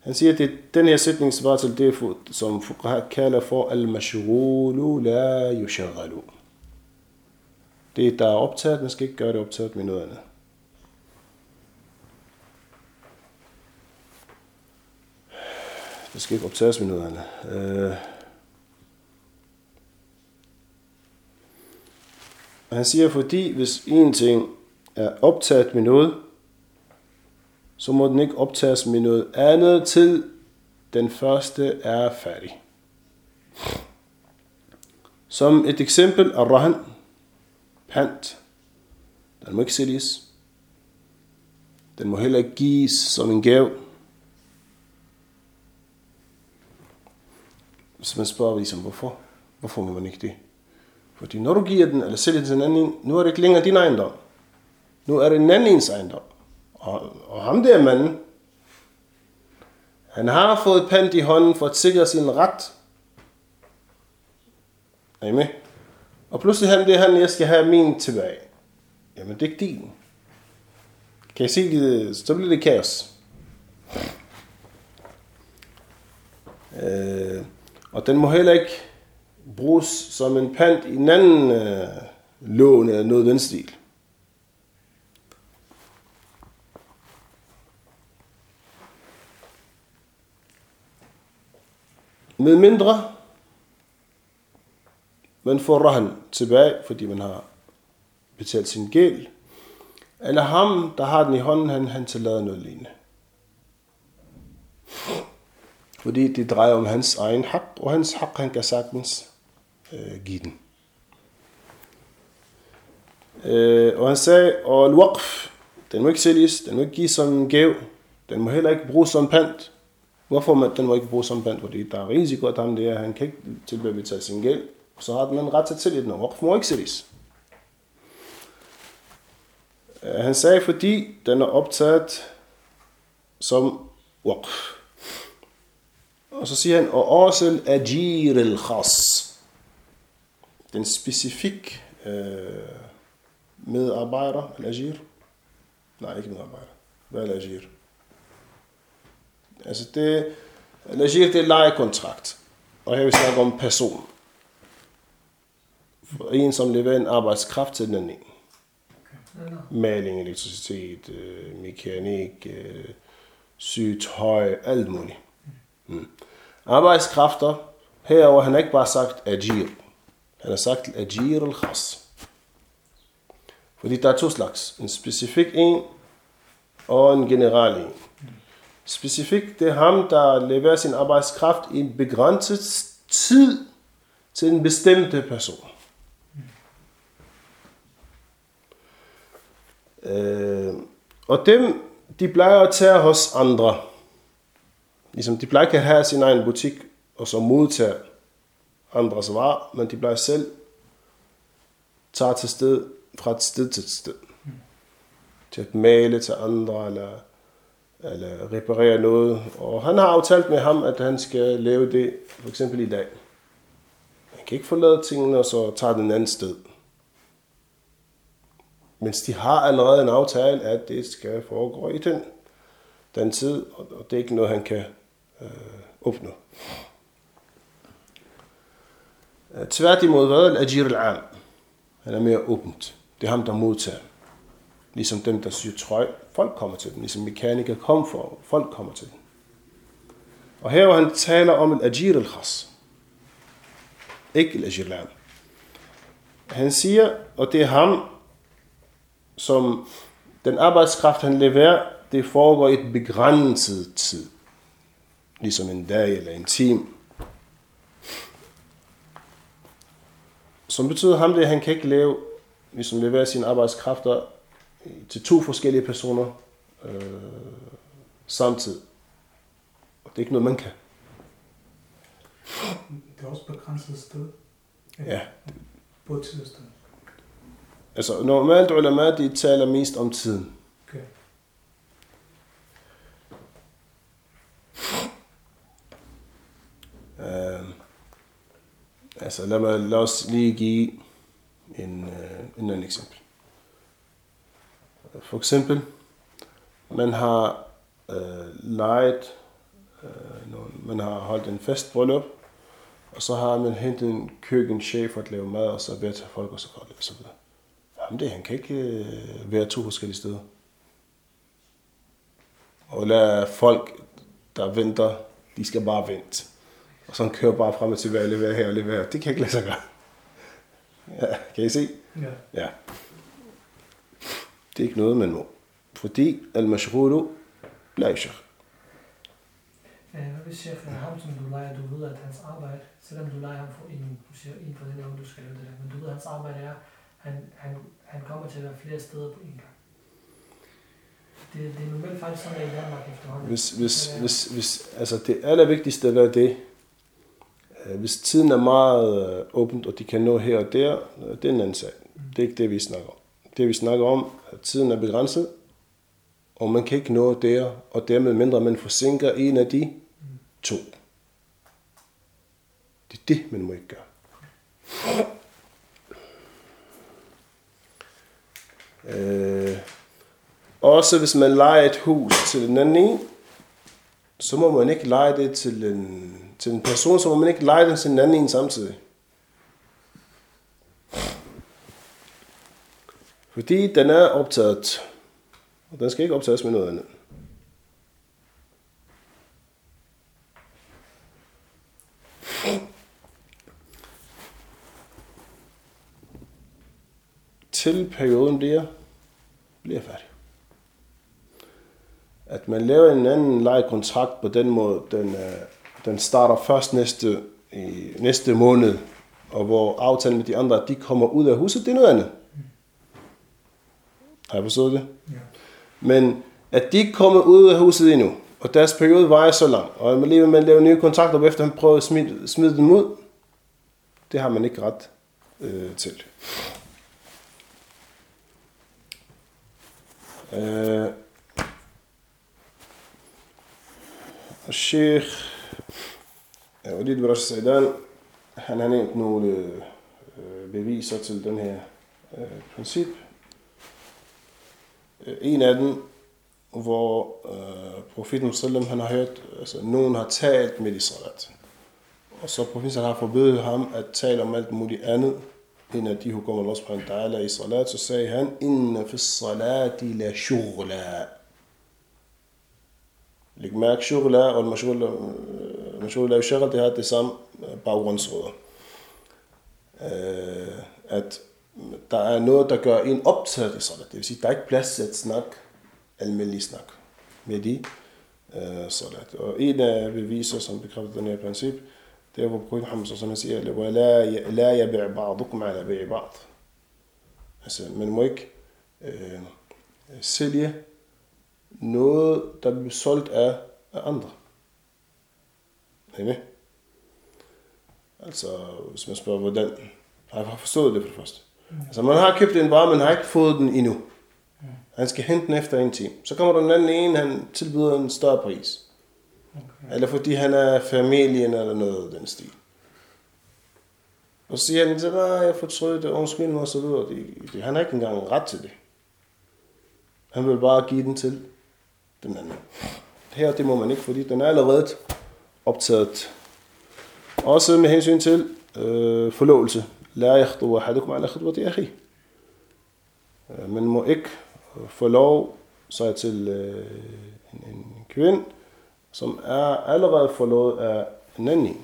han siger, at det, den her sætning svarer til det, som Fuqaha kalder for al-mashghulu la yushaghalu. Det, der er optaget, man skal ikke gøre det optaget med noget andet. Det skal ikke optages med noget andet. Øh. Han siger, fordi hvis en ting er optaget med noget, så må den ikke optages med noget andet til den første er færdig. Som et eksempel er rahan, pant. Den må ikke sælges. Den må heller ikke gives som en gave. Så man spørger ligesom, hvorfor? Hvorfor må man ikke det? Fordi når du giver den, eller sælger den til en anden, nu er det ikke længere din ejendom. Nu er det en andens ejendom. Og, og ham der manden, han har fået pant i hånden for at sikre sin ret. Er I med? Og pludselig han det, han, jeg skal have min tilbage. Jamen, det er ikke din. Kan I se det? Så bliver det kaos. Øh, og den må heller ikke bruges som en pant i en anden øh, lån eller noget den stil. Med mindre man får rahan tilbage, fordi man har betalt sin gæld, eller ham, der har den i hånden, han, han tillader noget lignende. Fordi det drejer om hans egen hak, og hans hak, han kan sagtens øh, give den. Øh, og han sagde, og al-waqf, den må ikke sælges, den må ikke gives som en gave, den må heller ikke bruges som pant. Hvorfor man, den må ikke bruges som pant? Fordi der er risiko, at ham der, han kan ikke tilbage til sin gæld, så har den en ret til at sælge den, må ikke sælges. Øh, han sagde, fordi den er optaget som waqf. Og så siger han, og også ajir al-khas. Den specifik øh, medarbejder, al-ajir. Nej, ikke medarbejder. Hvad er al-ajir? Altså det, al-ajir det er lejekontrakt. Og her vi snakke om person. For en, som leverer en arbejdskraft til den anden. Maling, elektricitet, øh, mekanik, øh, sygt, høj, alt muligt. Mm. Arbejdskræfter, herover han har ikke bare sagt ajir. Han har sagt ajir al-khas. Fordi der er to slags. En specifik en og en general en. Specifikt, det er ham, der leverer sin arbejdskraft i en begrænset tid til en bestemt person. Øh, og dem, de plejer at tage hos andre. Ligesom de plejer ikke at have sin egen butik, og så modtage andres varer, men de plejer selv tage til sted, fra et sted til et sted. Til at male til andre, eller, eller reparere noget. Og han har aftalt med ham, at han skal lave det, for eksempel i dag. Han kan ikke forlade tingene, og så tager den anden sted. Mens de har allerede en aftale, at det skal foregå i den, den tid, og det er ikke noget, han kan øh, opnå. Tværtimod hvad? Al-Ajir al-Am. Han er mere åbent. Det er ham, der modtager. Ligesom dem, der syr trøj. Folk kommer til dem. Ligesom mekanikere kom for. Folk kommer til dem. Og her hvor han taler om en ajir al-Khas. Ikke el ajir al-Am. Han siger, og det er ham, som den arbejdskraft, han leverer, det foregår i et begrænset tid. Ligesom en dag eller en time. Som betyder ham det, at han kan ikke lave, ligesom levere sine arbejdskræfter til to forskellige personer øh, samtidig. Og det er ikke noget, man kan. Det er også begrænset sted. Ja. På tid og sted. Altså normalt ulema, de taler mest om tiden. Okay. Uh, altså lad, mig, lad os lige give en, uh, en anden eksempel. For eksempel, man har uh, lejet, når man har holdt en fest bryllup, og så har man hentet en køkkenchef for at lave mad og servere til folk og så godt og så videre. Jamen det, han kan ikke øh, være to forskellige steder. Og lade folk, der venter, de skal bare vente. Og så kører bare frem og tilbage, levere her og levere. Det kan ikke lade sig gøre. Ja, kan I se? Ja. Ja. Det er ikke noget, man må. Fordi al-mashghulu la yashgh. Øh, Hvad hvis chef er ham, som du leger, du ved, at hans arbejde, selvom du leger ham for en, du siger, en for den her, du skal lave det der, men du ved, at hans arbejde er, han, han, han kommer til at være flere steder på en gang. det, det er normalt faktisk sådan, at i Danmark efterhånden. Hvis, hvis, er- hvis, hvis, altså det allervigtigste er det, øh, hvis tiden er meget øh, åbent, og de kan nå her og der, det er en anden sag. Det er ikke det, vi snakker om. Det, vi snakker om, at tiden er begrænset, og man kan ikke nå der, og dermed mindre man forsinker en af de to. Det er det, man må ikke gøre. Øh, også hvis man leger et hus til en anden en, så må man ikke lege det til en, til en person, så må man ikke lege det til en anden en samtidig. Fordi den er optaget, og den skal ikke optages med noget andet. Til perioden bliver, bliver færdig at man laver en anden lejekontrakt på den måde, den, øh, den starter først næste, i næste måned, og hvor aftalen med de andre, de kommer ud af huset, det er noget andet. Har jeg forstået det? Ja. Men at de ikke kommer ud af huset endnu, og deres periode varer så lang, og man lige med at lave nye kontrakter, og efter han prøver at smide, smide dem ud, det har man ikke ret øh, til. Øh, الشيخ وليد بن راشد السعدان han har nævnt nogle øh, beviser til den her øh, princip. Øh, en af dem, hvor øh, profeten sallam han har hørt, altså nogen har talt med i salat. Og så profeten har forbudt ham at tale om alt muligt andet, end at de hukum Allah subhanahu wa ta'ala i salat, så sagde han, Inna fi salati la shughla. Læg mærke, shughla og mashghul la yushghal, øh, det har det samme øh, baggrundsråder. Øh, at der er noget, der gør en optaget i sådan. Det vil sige, der er ikke plads til at snakke, almindelig snak med de øh, sådan. Og en af beviser, som bekræfter den her princip, det er, hvor Prophet så sådan siger, la yabi' ba'dukum ala bi'i ba'd. Altså, man må ikke øh, sælge noget, der bliver solgt af, af andre. Er I med? Altså, hvis man spørger, hvordan? Har jeg forstået det for det første? Altså, man har købt en vare, men har ikke fået den endnu. Han skal hente den efter en time. Så kommer der en anden en, han tilbyder en større pris. Okay. Eller fordi han er familien eller noget af den stil. Og så siger han, at jeg fortrød det, undskyld mig, og så videre. Det, det, han har ikke engang ret til det. Han vil bare give den til den anden. Her, det må man ikke, fordi den er allerede optaget. Også med hensyn til øh, forlovelse. لا يخطو أحدكم على خطوة أخيه. من مؤك فلو صايت كوين. صم ألغى فلو نني.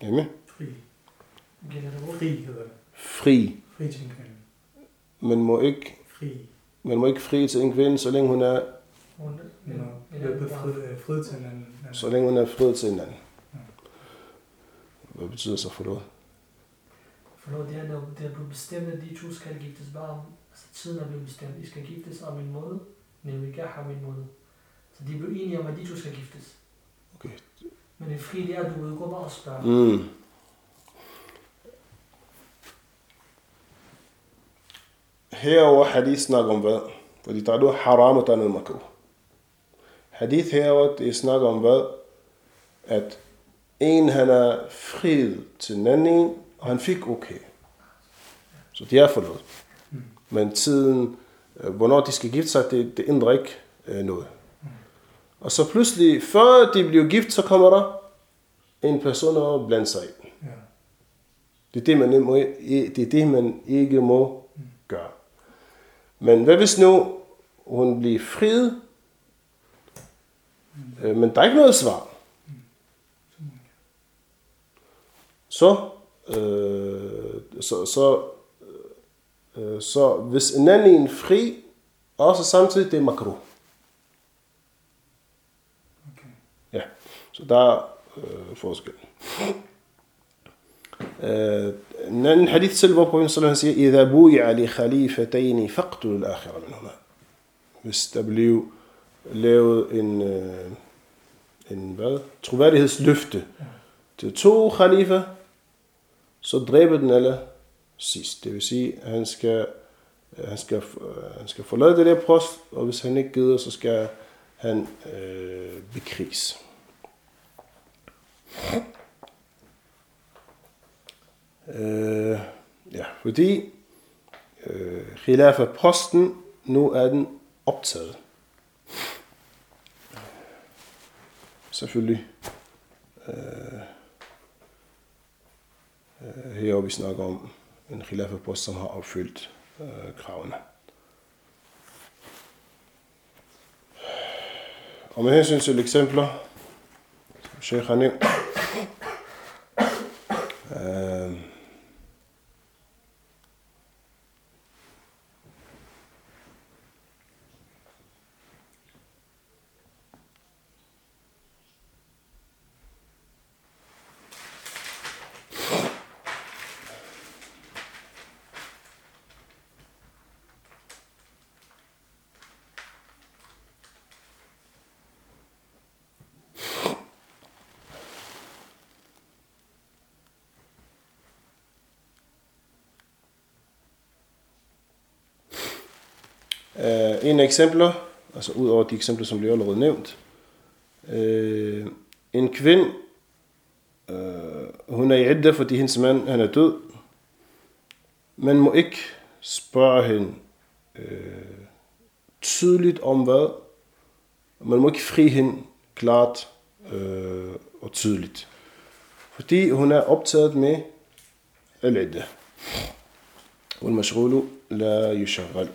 فري فري من مؤك؟ فري من مؤك فري تنكوين سولين هنا. سولين هنا. فري تنكوين Hvad betyder så forlovet? For når det er, når det er blevet bestemt, at de to skal giftes bare om, altså tiden er blevet bestemt, de skal giftes om en måned, nemlig om en måned. Så de blev enige om, at de to skal giftes. Okay. Men en fri, det er, at du gå bare og spørge. Mm. Herover hadith snakker om hvad? Fordi der er noget haram og der er noget makruh. Hadith herover, det snakker om hvad? At en han er fri til en anden en, og han fik okay. Så de er forlovet. Men tiden, øh, hvornår de skal gifte sig, det, det ændrer ikke øh, noget. Og så pludselig, før de bliver gift, så kommer der en person og blander sig ind. Det er det, man, må, det er det, man ikke må gøre. Men hvad hvis nu hun bliver friet, øh, men der er ikke noget svar? Så, øh, så, så, øh, så hvis en anden en fri, også samtidig det er makro. Okay. Ja, så der er øh, forskel. en anden hadith selv, hvor Profeten sallallahu alaihi siger, إِذَا بُوِعَ لِخَلِيفَتَيْنِ فَقْتُلُ الْآخِرَ مِنْهُمَا Hvis der blev lavet en, øh, en hvad? troværdighedsløfte til to khalifer, så dræber den alle sidst. Det vil sige, at han skal, øh, han skal, øh, han skal forlade det der post, og hvis han ikke gider, så skal han øh, bekriges. Øh, ja, fordi øh, khilafa posten, nu er den optaget. Selvfølgelig. Øh, øh, Øh, her vi snakker om en khilafah-post, som har opfyldt øh, kravene. Og med hensyn til eksempler, som Sheikh har nævnt, øh, en af eksempler, altså ud over de eksempler, som blev allerede nævnt. Uh, en kvinde, uh, hun er i idda, fordi hendes mand han er død. Man må ikke spørge hende uh, tydeligt om hvad. Man må ikke fri hende klart uh, og tydeligt. Fordi hun er optaget med al-idda. والمشغول لا يشغل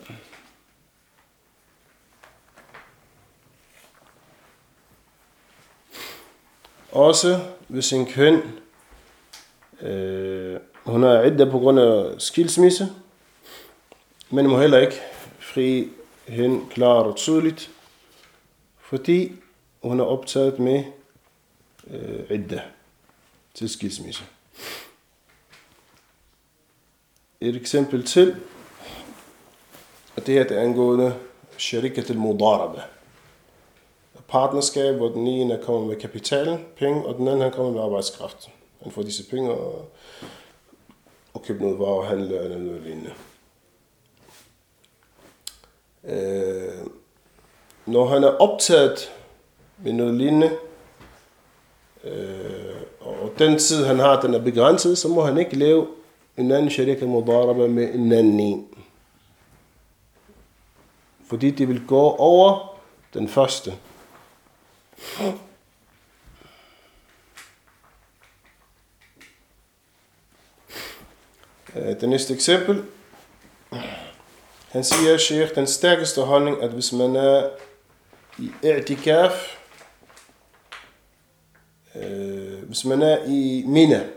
Også hvis en kvinde, øh, hun er idda på grund af skilsmisse, men må heller ikke fri hende klart og tydeligt, fordi hun er optaget med øh, idda til skilsmisse. Et eksempel til, og det her det angående sharikat al-mudaraba partnerskab, hvor den ene kommer med kapital, penge, og den anden han kommer med arbejdskraft. Han får disse penge og, og køber noget varer og handler eller noget lignende. Øh, når han er optaget med noget lignende, øh, og den tid han har, den er begrænset, så må han ikke lave en anden sharika mudaraba med en anden en. Fordi det vil gå over den første. Øh, det næste eksempel. Han siger, Sheikh, den stærkeste holdning, at hvis man er i i'tikaf, øh, hvis man er i Mina,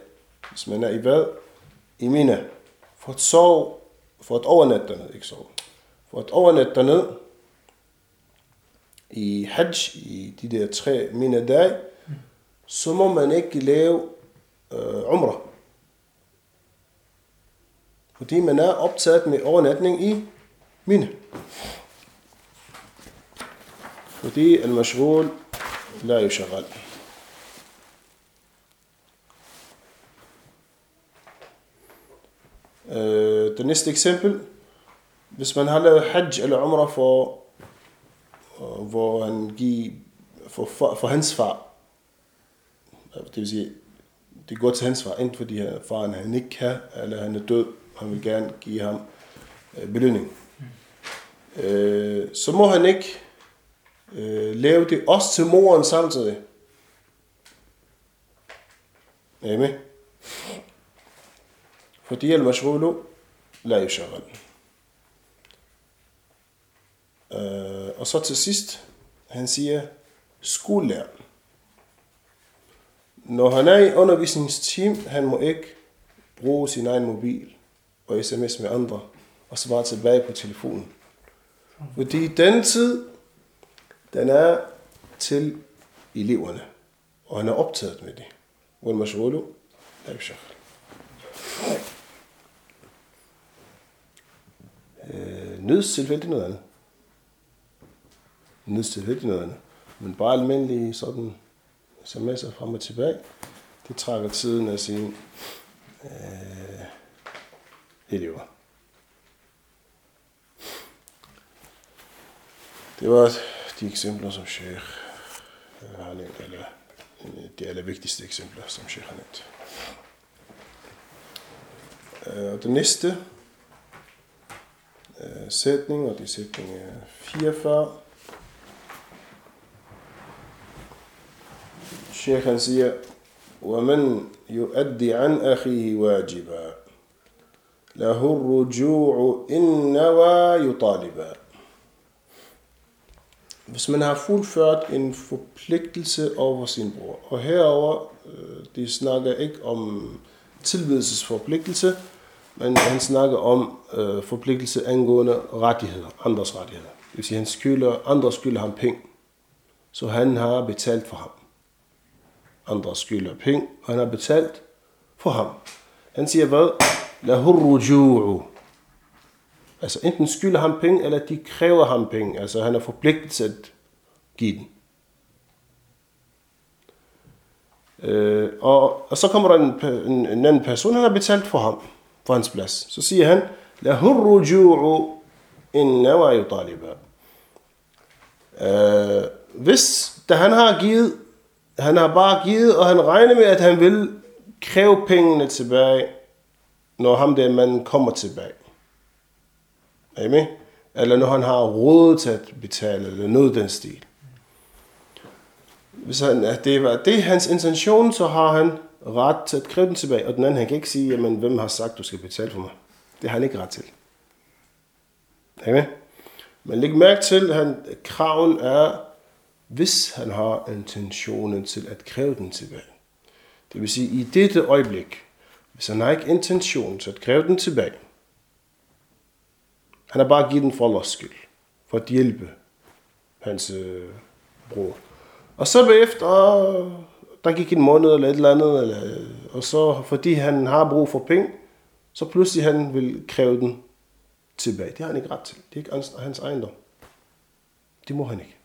hvis man er i hvad? I Mina, for at sove, for at overnatte dernede, ikke sove, for at overnatte dernede, i hajj, i de der tre mine dage, så må man ikke lave øh, umrah. Fordi man er optaget med overnatning i mine. Fordi al-mashghul la yushaghal. Øh, det næste eksempel. Hvis man har lavet hajj eller umrah for hvor han giver for, for, for hans far. Det vil sige, det går til hans far, enten fordi han, faren han ikke kan, eller han er død, han vil gerne give ham øh, belønning. Mm. Øh, så må han ikke øh, lave det også til moren samtidig. Er I med? Fordi al-mashghulu la yushaghal. Øh, og så til sidst, han siger skolelærer. Når han er i undervisningsteam, han må ikke bruge sin egen mobil og sms med andre og svare tilbage på telefonen. Fordi den tid, den er til eleverne, og han er optaget med det. والمشغول لا يشغل nødstilfælde noget andet. Nødstilfælde, det er. Men bare almindelige sådan sms'er frem og tilbage, det trækker tiden af sin øh, elever. Det var de eksempler, som Sheikh øh, har nævnt, eller øh, de allervigtigste eksempler, som Sheikh har nævnt. Øh, og det næste sætning, og det er sætning 44. Sheikh han siger, ومن يؤدي عن أخيه واجبا له الرجوع إن نوى يطالبا hvis man har fuldført en forpligtelse over sin bror, og herover øh, de snakker ikke om tilbedelsesforpligtelse, men han snakker om øh, forpligtelse angående rettigheder, andres rettigheder. Det vil sige, han skylder, andre skylder ham penge, så han har betalt for ham. andre skylder penge, og han har betalt for ham. Han siger hvad? Lahurruju'u. Altså enten skylder ham penge, eller de kræver ham penge. Altså han er forpligtet til at give den. Øh, og, og så kommer der en, en, en anden person, han har betalt for ham, for hans plads. Så siger han, La lahurruju'u inna wa yutaliba. Øh, hvis da han har givet han har bare givet, og han regner med, at han vil kræve pengene tilbage, når ham der mand kommer tilbage. Er I med? Eller når han har råd til at betale, eller noget den stil. Hvis han, at det var det hans intention, så har han ret til at kræve den tilbage. Og den anden, han kan ikke sige, jamen, hvem har sagt, du skal betale for mig. Det har han ikke ret til. Er I med? Men læg mærke til, at han, kraven er, hvis han har intentionen til at kræve den tilbage. Det vil sige, i dette øjeblik, hvis han har ikke intention til at kræve den tilbage, han har bare givet den for Allahs skyld. For at hjælpe hans øh, bror. Og så bagefter, der gik en måned eller et eller andet, eller, øh, og så fordi han har brug for penge, så pludselig han vil kræve den tilbage. Det har han ikke ret til. Det er ikke hans ejendom. Det må han ikke.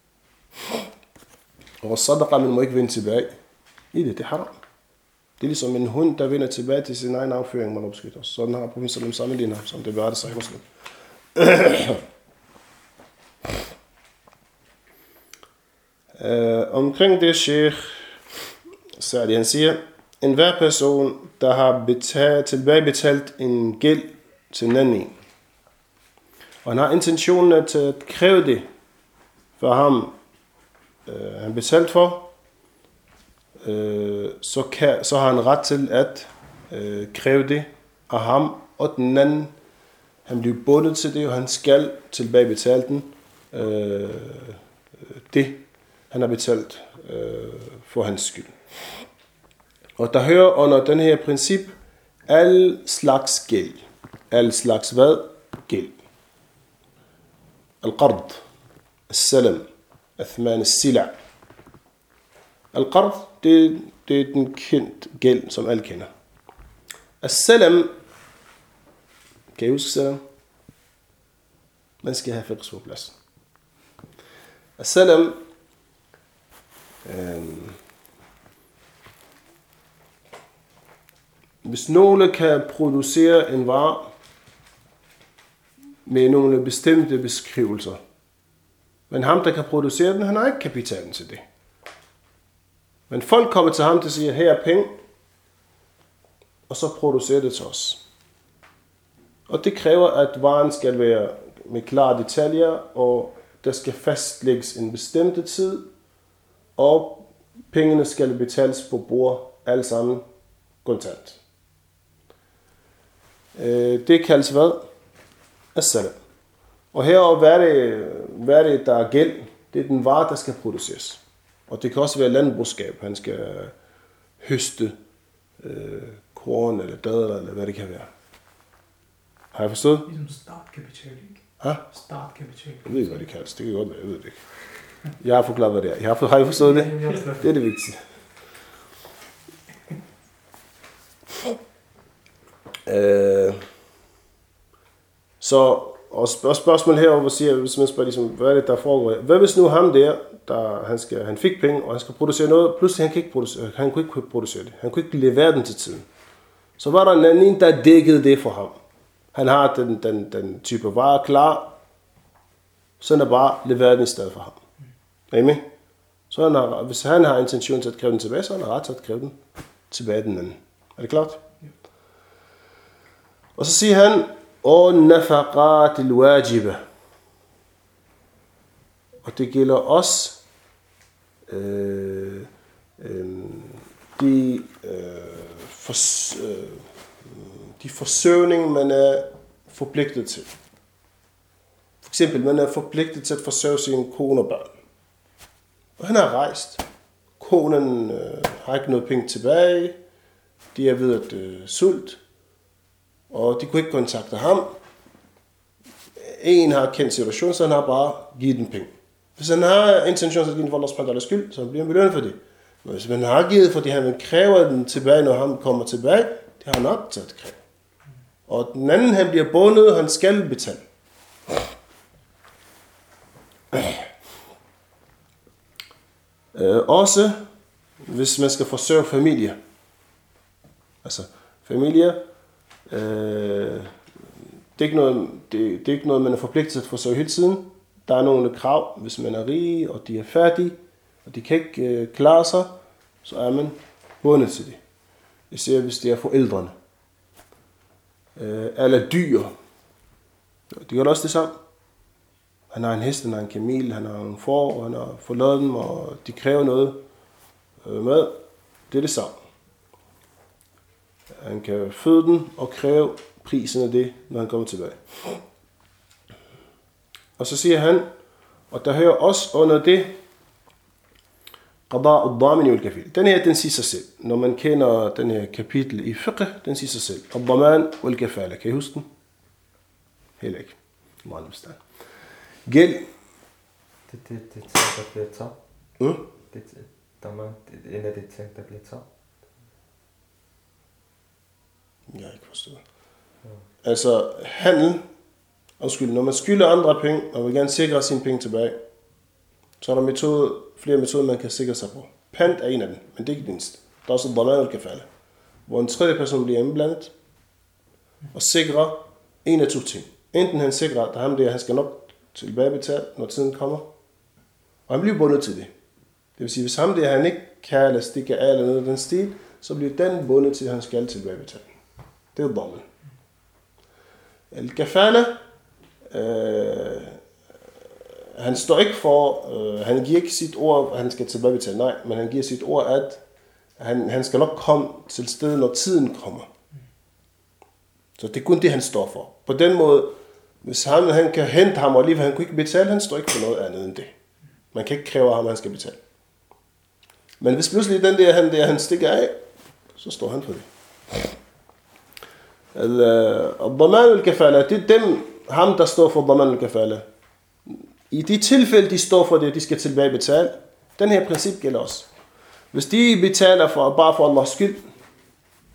Og sadaqa, man må ikke vende tilbage i det. Det er haram. Det er ligesom en hund, der vender tilbage til sin egen afføring, man opskytter. Sådan har profeten sammenlignet ham, som det var det sig muslim. uh, omkring det sheikh Sadi, han siger, en hver person, der har betalt, tilbagebetalt en gæld til en anden og han har intentionen at kræve det for ham, øh, han betalt for, øh, så, kan, så har han ret til at øh, kræve det af ham og den anden han bliver bundet til det, og han skal tilbagebetale den. Øh, øh, det, han har betalt øh, for hans skyld. Og der hører under den her princip, al slags gæld. Al slags hvad? Gæld. Al-qard, al-salam, athman al-sila. Al-qard, det, det er den kendt gæld, som alle kender. As-Salam, kan I huske salam? Man skal have fiqh på plads. Salam, øhm, hvis nogle kan producere en vare med nogle bestemte beskrivelser, men ham, der kan producere den, han har ikke kapitalen til det. Men folk kommer til ham, der siger, her er penge, og så producerer det til os. Og det kræver, at varen skal være med klare detaljer, og der skal fastlægges en bestemt tid, og pengene skal betales på bord, alle sammen kontant. Øh, det kaldes hvad? Assalam. Og her, hvad er, det, hvad er det, der er gæld? Det er den vare, der skal produceres. Og det kan også være landbrugskab. Han skal høste øh, korn eller dadler, eller hvad det kan være. Har jeg forstået? Ligesom startkapital, ikke? Hæ? Startkapital. Jeg ved ikke, hvad det kaldes. Det kan godt være, jeg ved det ikke. Jeg har forklaret, hvad det er. Jeg har, har I forstået det? Det er det vigtigste. Øh, så og spørg- spørgsmålet herovre, hvor siger, hvis man spørger, ligesom, hvad er det, der foregår? Hvad hvis nu ham der, der han, skal, han fik penge, og han skal producere noget, pludselig han, kan ikke producere, han kunne ikke producere det. Han kunne ikke levere den til tiden. Så var der en anden, der dækkede det for ham. Han har den, den, den type varer klar, så han er bare leveret den i stedet for ham. Er I med? Så han har, hvis han har intention til at kræve den tilbage, så har han ret til at kræve den tilbage den anden. Er det klart? Og så siger han, og nafaqat al Og det gælder også øh, øh, de, øh, for, øh, de forsøgning, man er forpligtet til. For eksempel, man er forpligtet til at forsørge sin kone og børn. Og han har rejst. Konen øh, har ikke noget penge tilbage. De er ved at øh, sult. Og de kunne ikke kontakte ham. En har kendt situationen, så han har bare givet dem penge. Hvis han har intention til at give den for Allah subhanahu skyld, så bliver han belønnet for det. Men hvis man har givet, fordi han kræver den tilbage, når han kommer tilbage, det har han nok til at kræve. Og den anden, han bliver bundet, han skal betale. Øh, også hvis man skal forsørge familie. Altså, familie, øh, det, er ikke noget, det, det er ikke noget, man er forpligtet til at forsøge hele tiden. Der er nogle krav, hvis man er rig, og de er færdige, og de kan ikke øh, klare sig, så er man bundet til det. Især hvis det er forældrene. Øh, eller dyr. De gør også det samme. Han har en hest, han har en kamel, han har en får, og han har forladet dem, og de kræver noget øh, med. Det er det samme. Han kan føde den og kræve prisen af det, når han kommer tilbage. Og så siger han, og der hører også under det, Qada al-Damin wal kafil. Den her, den siger sig selv. Når man kender den her kapitel i fiqh, den siger sig selv. Al-Daman wal kafala. Kan I huske den? Heller ikke. Meget bestand. Gæld. Det, det, det der bliver tabt. Mm? Det, er det er en af de ting, der bliver tabt. Jeg har ikke forstået. Altså, handel, undskyld, når man skylder andre penge, og vil gerne sikre sine penge tilbage, så er der metode, flere metoder, man kan sikre sig på. Pant er en af dem, men det er ikke den eneste. Der er også dhaman kan falde, hvor en tredje person bliver indblandet, og sikrer en af to ting. Enten han sikrer, at ham det, han skal nok tilbagebetale, når tiden kommer, og han bliver bundet til det. Det vil sige, hvis ham der, han ikke kan eller stikke af eller noget af den stil, så bliver den bundet til, at han skal tilbagebetale. Det er dhaman. Al-Kafala, øh, han står ikke for, øh, han giver ikke sit ord, at han skal tilbagebetale, nej, men han giver sit ord, at han, han skal nok komme til stedet, når tiden kommer. Så det er kun det, han står for. På den måde, hvis han, han kan hente ham, og alligevel han kunne ikke betale, han står ikke for noget andet end det. Man kan ikke kræve af ham, at han skal betale. Men hvis pludselig den der, han, der, han stikker af, så står han for det. الضمان والكفالة det er dem, ham der står for ضمان والكفالة. I de tilfælde, de står for det, de skal tilbagebetale, den her princip gælder også. Hvis de betaler for, bare for Allahs skyld,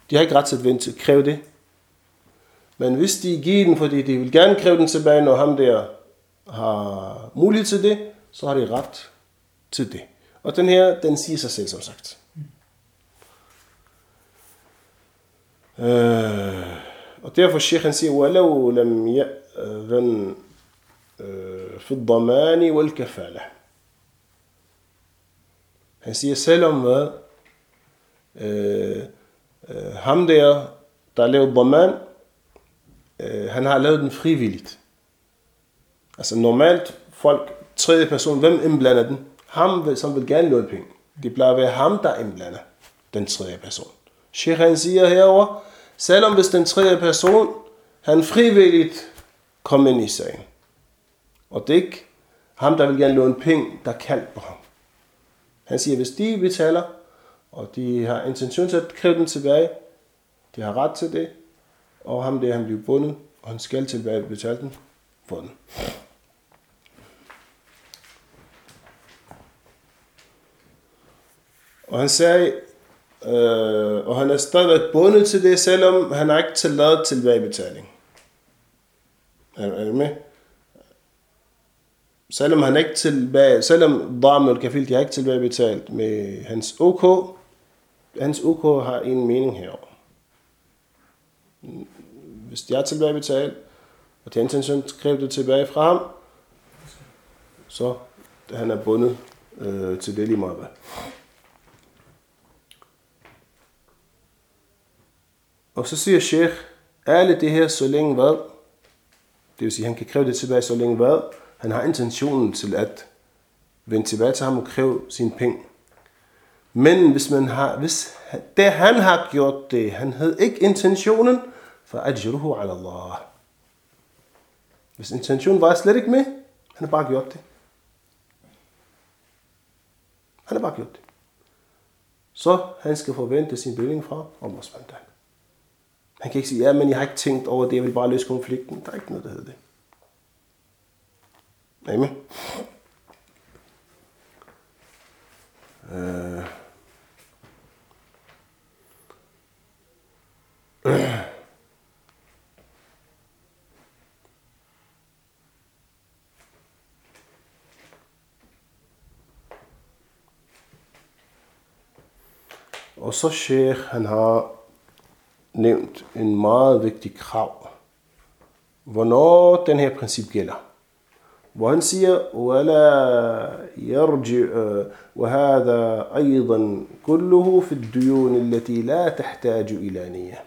de har ikke ret til at vente, kræve det. Men hvis de giver den, fordi de vil gerne kræve den tilbage, når ham der har mulighed til det, så har de ret til det. Og den her, den siger sig selv, som sagt. Øh, og derfor Sheikh han siger, وَلَوْ لَمْ يَأْذَنْ في الضمان والكفالة. Han siger selvom hvad, øh, øh, ham der, der har lavet daman, øh, han har lavet den frivilligt. Altså normalt folk, tredje person, hvem indblander den? Ham, vil- som vil gerne låne penge. Det plejer at være ham, der indblander den tredje person. Sheikh han siger herover, selvom hvis den tredje person, han frivilligt kom ind i sagen. Og det er ikke ham, der vil gerne låne penge, der kan på ham. Han siger, hvis de betaler, og de har intention til at kræve den tilbage, de har ret til det, og ham der, han bliver bundet, og han skal tilbage betale den for den. Og han sagde, øh, og han er stadigvæk bundet til det, selvom han har ikke tilladet tilbagebetaling. Er, er du med? selvom han ikke tilbage, selvom Dam og Kafil, de har ikke tilbagebetalt med hans OK, hans OK har en mening herover. Hvis de har tilbagebetalt, og til intention skrev det tilbage fra ham, så han er bundet øh, til det lige meget. Og så siger Sheikh, alle det her så længe hvad? Det vil sige, han kan kræve det tilbage så længe hvad? Han har intentionen til at vende tilbage til ham og kræve sine penge. Men hvis man har, hvis det han har gjort det, han havde ikke intentionen, for ajruhu ala Allah. Hvis intentionen var slet ikke med, han har bare gjort det. Han har bare gjort det. Så han skal forvente sin bevilling fra Allah subhanahu han kan ikke sige, ja, men jeg har ikke tænkt over det, jeg vil bare løse konflikten. Der er ikke noget, der hedder det. Amen. Øh. Og så Sheikh, han har nævnt en meget vigtig krav. Hvornår den her princip gælder. Hvor han siger, ولا يرجع وهذا أيضا كله في الديون التي لا تحتاج إلى نية.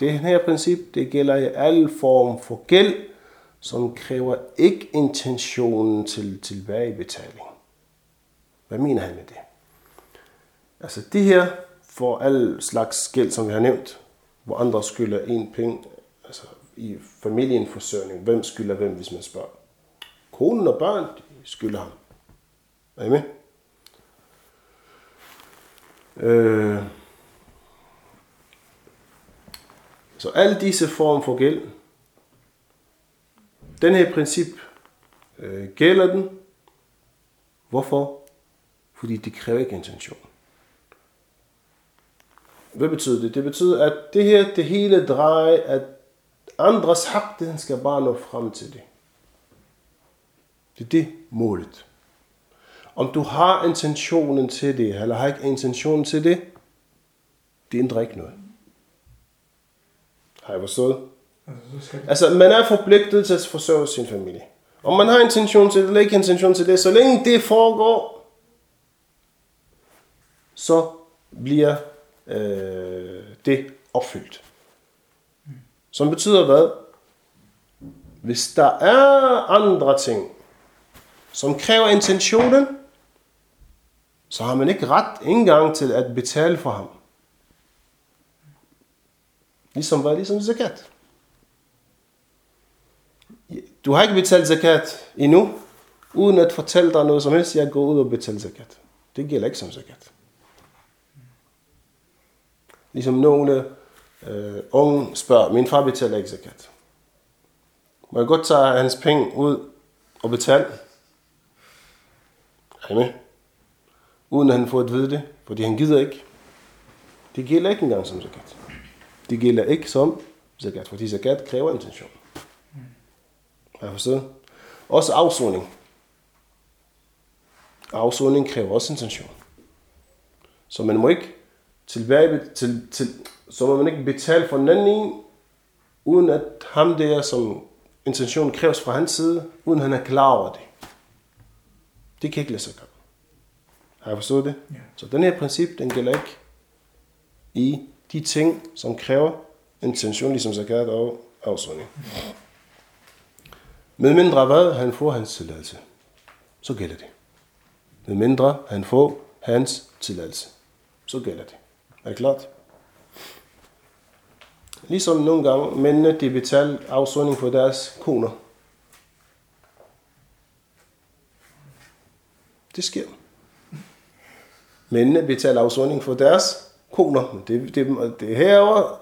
Det her princip, det gælder i al form for gæld, som kræver ikke intentionen til tilbagebetaling. Hvad mener han med det? Altså det her for alle slags gæld, som vi har nævnt, hvor andre skylder en penge, altså i familienforsørgning, hvem skylder hvem, hvis man spørger. Konen og børn, skylder ham. Er I med? Øh, så alle disse former for gæld, den her princip øh, gælder den. Hvorfor? Fordi det kræver ikke intention. Hvad betyder det? Det betyder, at det her, det hele drejer, at andres hak, den skal bare nå frem til det. Det er det målet. Om du har intentionen til det, eller har ikke intentionen til det, det ændrer ikke noget. Har jeg forstået? Altså, Altså, man er forpligtet til at forsørge sin familie. Om man har intention til det, eller ikke intention til det, så længe det foregår, så bliver øh, det opfyldt. Som betyder hvad? Hvis der er andre ting, som kræver intentionen, så har man ikke ret engang til at betale for ham. Ligesom hvad? Ligesom zakat. Du har ikke betalt zakat endnu, uden at fortælle dig noget som helst, jeg går ud og betaler zakat. Det gælder ikke som zakat. Ligesom nogle øh, unge spørger, min far betaler ikke zakat. Må jeg godt tage hans penge ud og betale? Er I med? Uden at han får at vide det, fordi han gider ikke. Det gælder ikke engang som zakat. Det gælder ikke som zakat, fordi zakat kræver intention. Har jeg forstået? Også afsoning. Afsoning kræver også intention. Så man må ikke tilbage til, til, så må man ikke betale for en, uden at ham der, som intentionen kræves fra hans side, uden han er klar over det. Det kan ikke lade sig gøre. Har jeg forstået det? Ja. Så den her princip, den gælder ikke i de ting, som kræver intention, ligesom zakat og afsoning. Med mindre hvad han får hans tilladelse, så gælder det. Med mindre han får hans tilladelse, så gælder det. Er det klart? Ligesom nogle gange mændene, de betalte afsoning for deres koner. Det sker. Mændene betaler afsoning for deres koner. Det, det, det herover,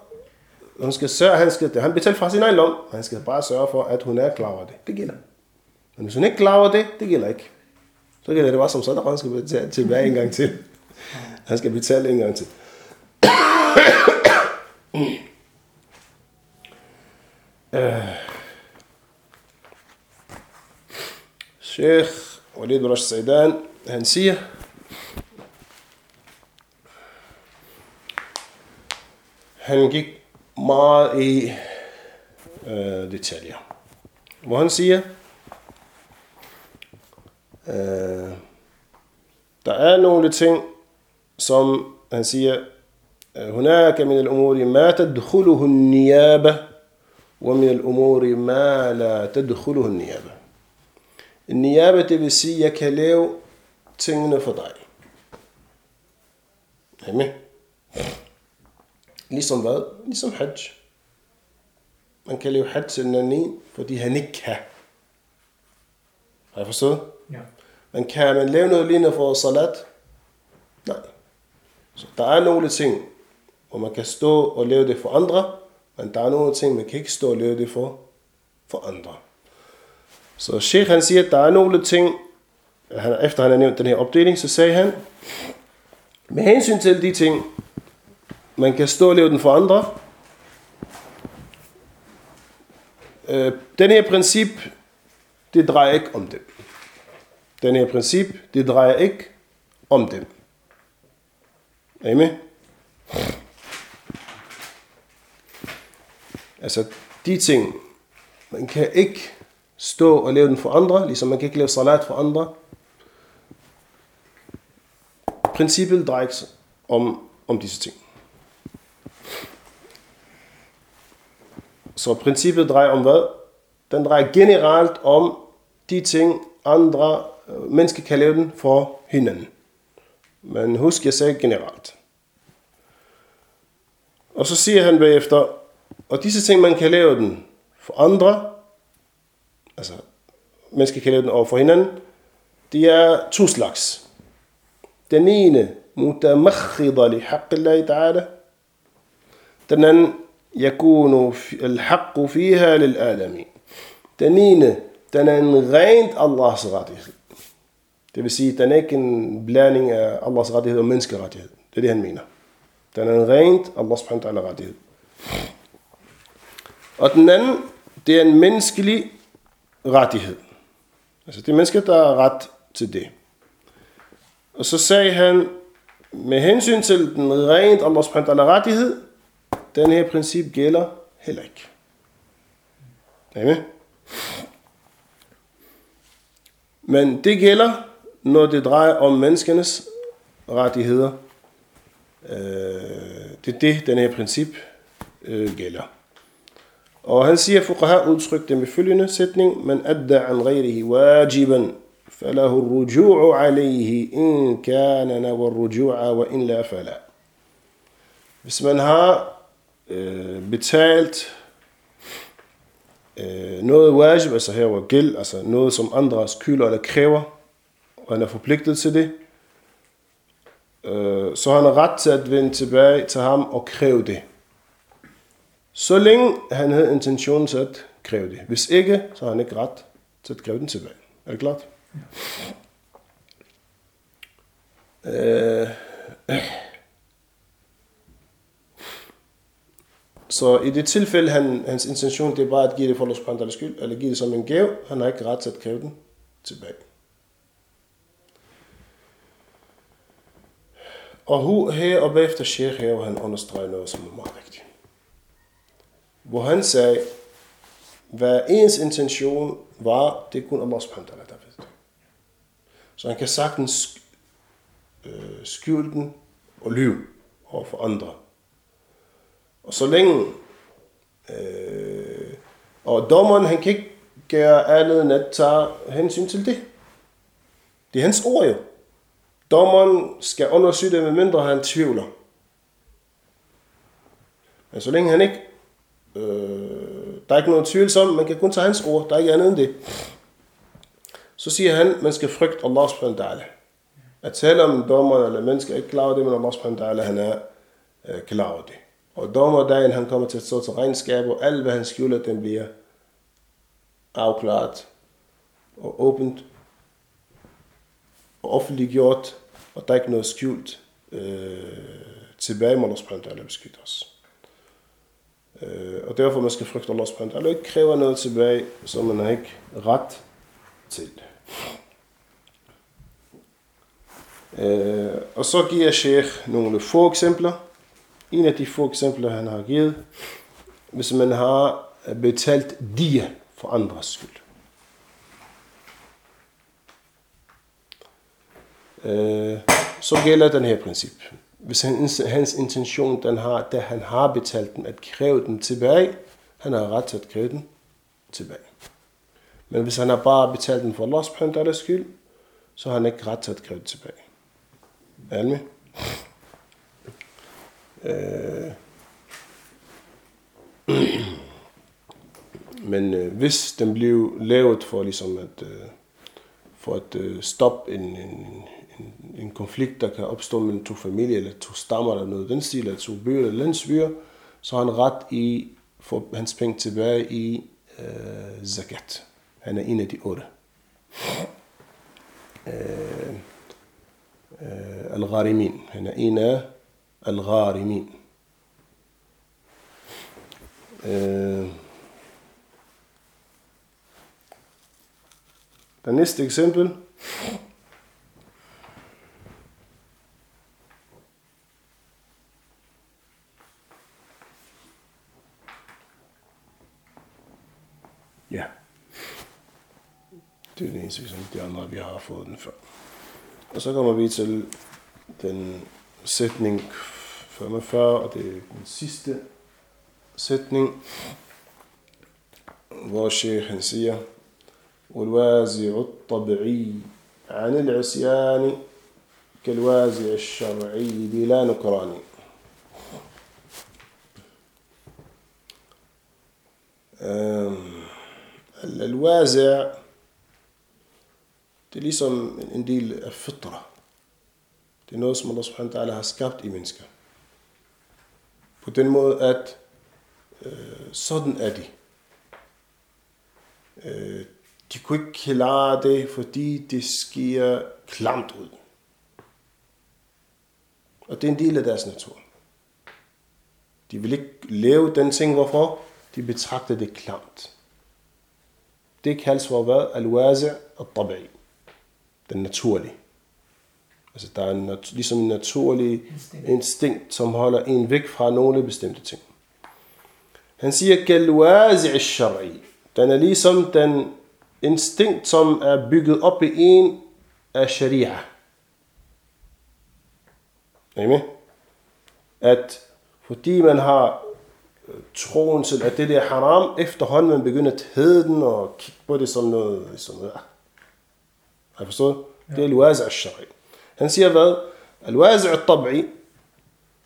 hun skal sørge, han, skal, han betaler fra sin egen lom. Han skal bare sørge for, at hun er klar over det. Det gælder. Men hvis hun ikke klar over det, det gælder ikke. Så gælder det bare som sådan, at han skal betale tilbage en gang til. Han skal betale en gang til. Øh. Sheikh Walid Rash Saidan, han siger, han gik meget i øh, eh, detaljer. Hvor han siger, øh, der er nogle ting, som han siger, هناك من الأمور ما تدخله النيابة ومن الأمور ما لا تدخله النيابة. النيابة تبسي كليو تسين فضائي همي نيسم بل نيسم حج. من كليو حج سنني فتيها نكها. هاي فصول yeah. من كامل لينو لينو فو صلاة نعم تعالوا لتسنن Og man kan stå og lave det for andre, men der er nogle ting, man kan ikke stå og lave det for, for andre. Så Sheikh han siger, at der er nogle ting, han, efter han har nævnt den her opdeling, så sagde han, med hensyn til de ting, man kan stå og lave den for andre, øh, den her princip, det drejer ikke om dem. Den her princip, det drejer ikke om dem. Er I med? Altså, de ting, man kan ikke stå og lave den for andre, ligesom man kan ikke lave salat for andre. Princippet drejer ikke sig om, om disse ting. Så princippet drejer om hvad? Den drejer generelt om de ting, andre øh, mennesker kan lave den for hinanden. Men husk, jeg sagde generelt. Og så siger han bagefter, og disse ting, man kan lave den for andre, altså mennesker kan lave den over for hinanden, det er to slags. Den ene, mutamakhida li haqqillahi ta'ala. Den anden, yakunu al-haqqu fiha lil-alami. Den ene, den er en rent Allahs rettighed. Det vil sige, den er ikke en blanding af Allahs rettighed og menneskerettighed. Det er det, han mener. Den er en rent Allahs rettighed. Og den anden, det er en menneskelig rettighed. Altså det er mennesker, der har ret til det. Og så sagde han, med hensyn til den rent Allah subhanahu wa rettighed, den her princip gælder heller ikke. Amen. Men det gælder, når det drejer om menneskenes rettigheder. Øh, det er det, den her princip øh, gælder. Og han siger, fuqaha udtryk det med følgende sætning, man adda an ghayrihi wajiban, falahu ruju'u alayhi, in kana nawa ruju'a, wa in la fala. Hvis man har øh, betalt øh, noget wajib, altså her var gæld, altså noget som andre skylder eller kræver, og han er forpligtet til det, øh, så har han ret til at vende tilbage til ham og kræve det. Så længe han havde intentionen til at kræve det. Hvis ikke, så har han ikke ret til at kræve den tilbage. Er det klart? Øh, så i det tilfælde, han, hans intention, det er bare at give det for Allah skyld, eller give det som en gave, han har ikke ret til at kræve den tilbage. Og her og bagefter Sheikh her, hvor han understreger noget, som er meget vigtigt. Hvor han sagde, hvad ens intention var, det er kun Allah subhanahu wa ta'ala, der ved det. Så han kan sagtens øh, skjule den og lyve over for andre. Og så længe øh, og dommeren, han kan ikke gøre andet end at tage hensyn til det. Det er hans ord jo. Dommeren skal undersøge det, medmindre han tvivler. Men så længe han ikke, øh, der er ikke noget tvivl om, man kan kun tage hans ord, der er ikke andet end det. Så siger han, man skal frygte Allah subhanahu wa ta'ala. At tale om dommer eller mennesker er ikke klar over det, men Allah subhanahu wa ta'ala, han er øh, klar over det. Og dommerdagen, han kommer til at stå til regnskab, og alt hvad han skjuler, den bliver afklaret og åbent og offentliggjort, og der er ikke noget skjult øh, tilbage, må Allah subhanahu wa ta'ala beskytte os. Øh, og derfor man skal frygte Allah subhanahu wa ikke kræver noget tilbage, som man har ikke ret til. Øh, og så giver Sheikh nogle få eksempler. En af de få eksempler, han har givet, hvis man har betalt dia for andres skyld. Øh, så gælder den her princip. Hvis han, hans intention, den har, da han har betalt den, at kræve den tilbage, han har ret til at kræve den tilbage. Men hvis han har bare betalt den for Allahs subhanahu skyld, så har han ikke ret til at kræve den tilbage. Er med? Øh. Men øh, hvis den blev lavet for ligesom at, øh, for at øh, stoppe en, en, en, en konflikt, der kan opstå mellem to familier, eller to stammer, eller noget den stil, eller to byer, eller landsbyer, så har han ret i få hans penge tilbage i øh, zakat. Han er en af de otte. Øh, øh, al-Gharimin. Han er en af al-Gharimin. Øh, næste eksempel. Det er den eneste, som de andre, vi har fået den før. Og så kommer vi til den sætning 45, og det er den sidste sætning, hvor Sheikh han siger, والوازع الطبعي عن العصيان كالوازع الشرعي بلا نكران الوازع det er ligesom en del af fitra. Det er noget, som Allah subhanahu wa ta'ala har skabt i mennesker. På den måde, at øh, sådan er de. Øh, de kunne ikke klare det, fordi det sker klamt ud. Og det er en del af deres natur. De vil ikke lave den ting, hvorfor? De betragter det klamt. Det kaldes for hvad? Al-wazi' al-tabi'i. Den naturlige. Altså der er en, ligesom en naturlig instinkt. instinkt, som holder en væk fra nogle bestemte ting. Han siger, kalwazi al-shar'i. Den er ligesom den instinkt, som er bygget op i en af sharia. Er I med? At fordi man har troen til, at det der er haram, efterhånden man begynder at hæde den og kigge på det som noget, som noget. Har I forstået? Ja. Det er al-wazi al-shari. Han siger hvad? Al-wazi al-tab'i,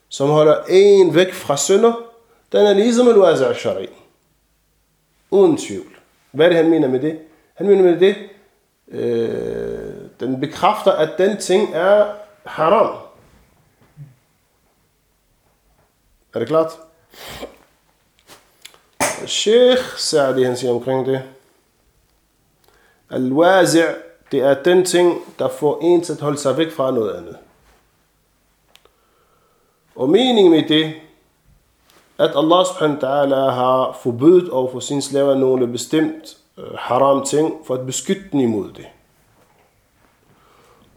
som holder en væk fra synder, den er ligesom al-wazi al-shari. Uden tvivl. Hvad er det, han mener med det? Han mener med det, øh, den bekræfter, at den ting er haram. Er det klart? Sheikh Sa'di, han siger omkring det. Al-wazi' det er den ting, der får en til at holde sig væk fra noget andet. Og meningen med det, at Allah subhanahu wa ta'ala har forbudt over for sin slaver nogle bestemt øh, haram ting, for at beskytte dem imod det.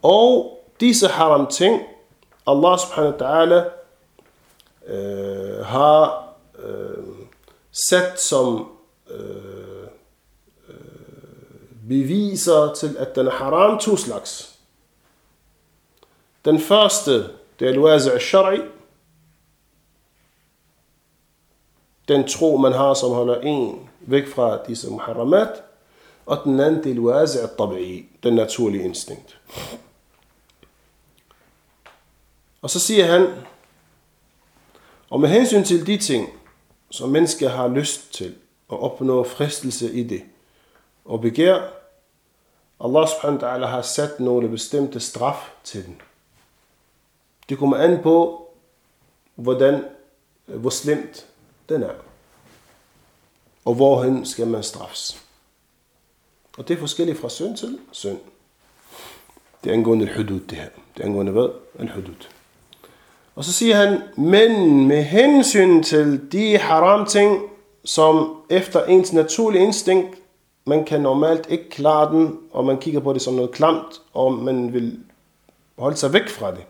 Og disse haram ting, Allah subhanahu wa ta'ala øh, har øh, sat som øh, beviser til, at den er haram to slags. Den første, det er al-wazi' al-shari. Den tro, man har, som holder en væk fra disse muharramat. Og den anden, det er al-wazi' al-tabi'i, den naturlige instinkt. Og så siger han, og med hensyn til de ting, som mennesker har lyst til at opnå fristelse i det, og begær, Allah subhanahu wa ta'ala har sat nogle bestemte straf til den. Det kommer an på, hvordan, øh, hvor slemt den er. Og hvorhen skal man straffes. Og det er forskelligt fra synd til synd. Det er angående al-hudud det her. Det er angående hvad? Al-hudud. Og så siger han, men med hensyn til de haram ting, som efter ens naturlige instinkt, man kan normalt ikke klare den, og man kigger på det som noget klamt, og man vil holde sig væk fra det.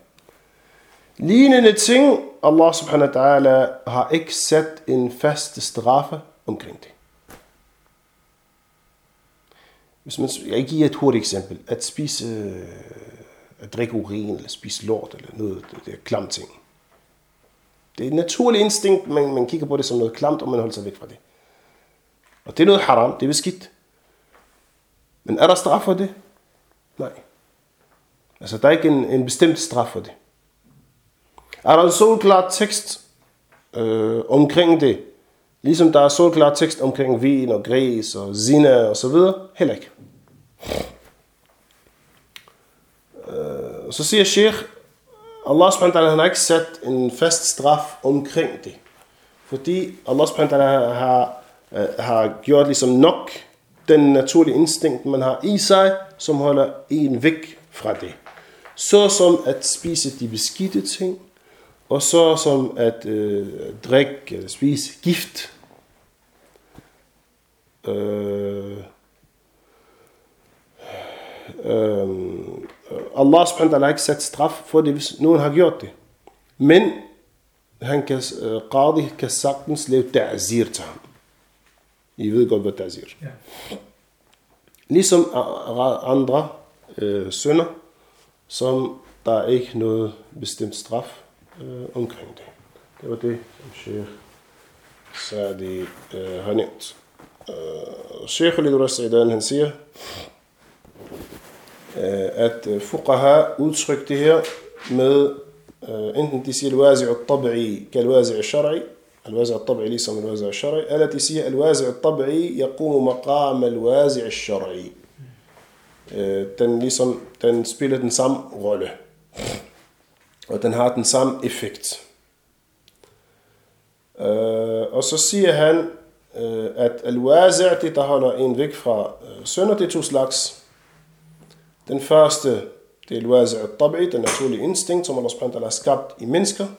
Lignende ting, Allah subhanahu wa ta'ala har ikke sat en fast straffe omkring det. Hvis man, jeg giver et hurtigt eksempel. At spise, øh, at drikke urin, eller spise lort, eller noget, det, det er klamt ting. Det er et naturligt instinkt, men man kigger på det som noget klamt, og man holder sig væk fra det. Og det er noget haram, det er beskidt. Men er der straf for det? Nej. Altså, der er ikke en, en bestemt straf for det. Er der en solklar tekst øh, omkring det? Ligesom der er solklar tekst omkring vin og græs og zina og så videre? Heller ikke. Øh, så siger Sheikh, Allah subhanahu wa ta'ala har ikke sat en fast straf omkring det. Fordi Allah subhanahu wa ta'ala har, øh, har gjort ligesom nok den naturlige instinkt, man har i sig, som holder en væk fra det. Så som at spise de beskidte ting, og så som at øh, drikke eller spise gift. Øh, øh, Allah subhanahu wa ta'ala har ikke sat straf for det, hvis nogen har gjort det. Men han kan, øh, Qadi kan sagtens lave ta'zir til ham. I ved godt, hvad ta'zir. Ja. Ligesom andre øh, sønder, som der er ikke noget bestemt straf øh, omkring det. Det var det, som Sheikh Sadi øh, har nævnt. Øh, Sheikh Lidur Saidan, han siger, øh, at øh, fuqaha udtrykker det her med øh, enten de siger الوازع الطبعي كالوازع الشرعي الوازع الطبعي ليس من الوازع الشرعي التي سي الوازع الطبعي يقوم مقام الوازع الشرعي. آه، تن ليسم تن سبيلت نسام غولة. وتن هات نسام افكت آه، اسوسيه هن آه، أت الوازع تي تهنا ان ويك فرا سنة تي توسلاكس تن فاست الطبعي تن اصولي إنستينكت سم الله سبحانه وتعالى سكابت إمينسكا.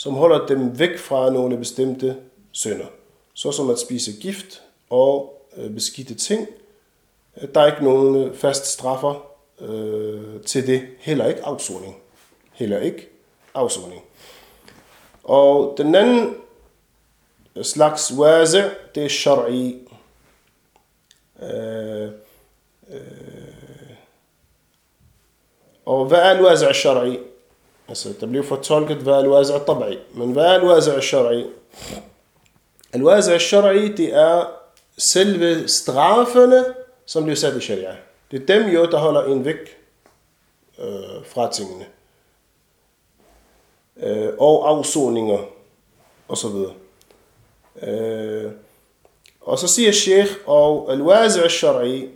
Som holder dem væk fra nogle bestemte sønder. Så som at spise gift og øh, beskidte ting, øh, der er ikke nogen øh, fast straffer øh, til det. Heller ikke afsoning. Heller ikke afsoning. Og den anden øh, slags wazi, det er shar'i. Øh, øh, og hvad er al-wazi' shari? Altså, der bliver fortolket, hvad er al-wazi' al-tabi. Men hvad er al-wazi' al-shar'i? Al-wazi' al-shar'i, det er selve straffene, som bliver sat i sharia. Det er dem jo, der holder en væk øh, fra tingene. Øh, og afsoninger, og så videre. Øh, og så siger Sheikh, og al-wazi' al-shar'i,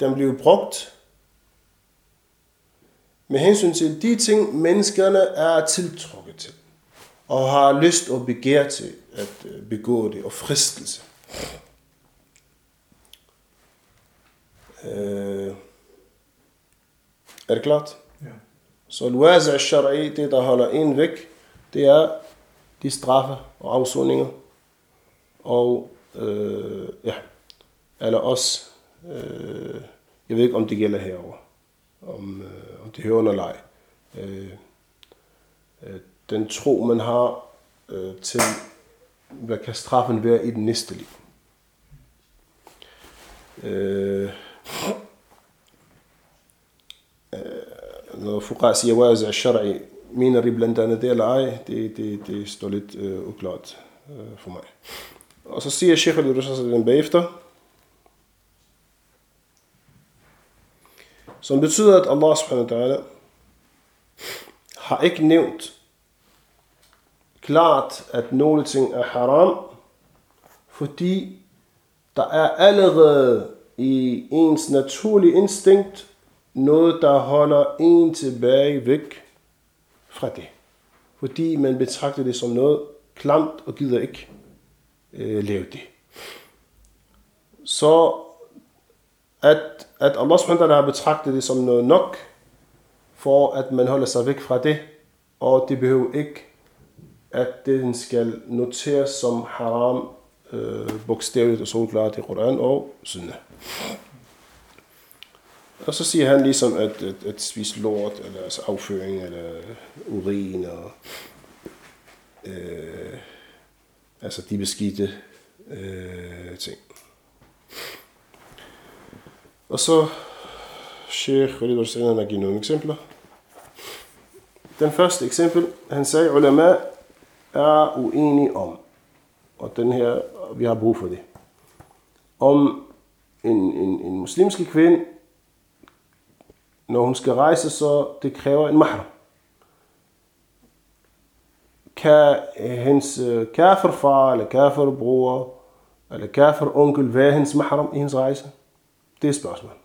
den bliver brugt med hensyn til de ting, menneskerne er tiltrukket til, og har lyst og begær til at øh, begå det, og fristelse. Øh, er det klart? Ja. Så al-wazi' al-shar'i, det der holder en væk, det er de straffe og afsoninger, og øh, ja, eller os, øh, jeg ved ikke om det gælder herover, om, øh, om det hører under leg. Øh, øh, den tro, man har øh, til, hvad kan straffen være i den næste liv. Øh, øh når fuqa siger wazi' al-shar'i, mener de blandt andet det eller ej, det, det, det står lidt øh, uklart øh, for mig. Og så siger Sheikh al-Rusas bagefter, som betyder, at Allah subhanahu wa ta'ala har ikke nævnt klart, at nogle ting er haram, fordi der er allerede i ens naturlige instinkt noget, der holder en tilbage væk fra det. Fordi man betragter det som noget klamt og gider ikke øh, lave det. Så at, at Allah subhanahu har betragtet det som noget nok, for at man holder sig væk fra det, og det behøver ikke, at den skal noteres som haram øh, bogstaveligt og solklart i Koran og Sunnah. Og så siger han ligesom, at, at, at spise lort, eller altså afføring, eller urin, og øh, altså de beskidte øh, ting. Og så Sheikh Khalid Hussein har nogle eksempler. Den første eksempel, han sagde, ulama er uenige om, og den her, vi har brug for det, om en, en, en muslimsk kvinde, når hun skal rejse, så det kræver en mahram. Kan hendes øh, kafirfar, eller kafirbror, eller kafironkel være hendes mahram i hendes rejse? Det er spørgsmålet.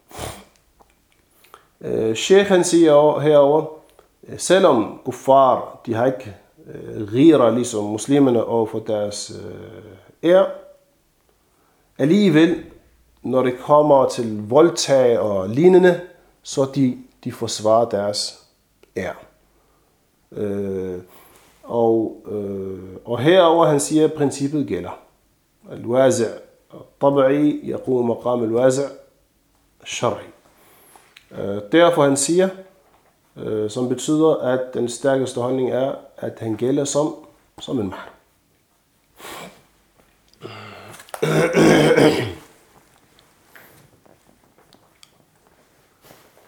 Øh, Sheikh han siger herover, øh, selvom kuffar, de har ikke øh, riger ligesom muslimerne over for deres øh, ære, alligevel, når det kommer til voldtag og lignende, så de, de forsvarer deres ære. Øh, og, øh, og herover han siger, at princippet gælder. Al-wazi' tabi'i yaqum maqam al-wazi' الشرعي Derfor han siger, øh, som betyder, at den stærkeste holdning er, at han gælder som, som en mahram.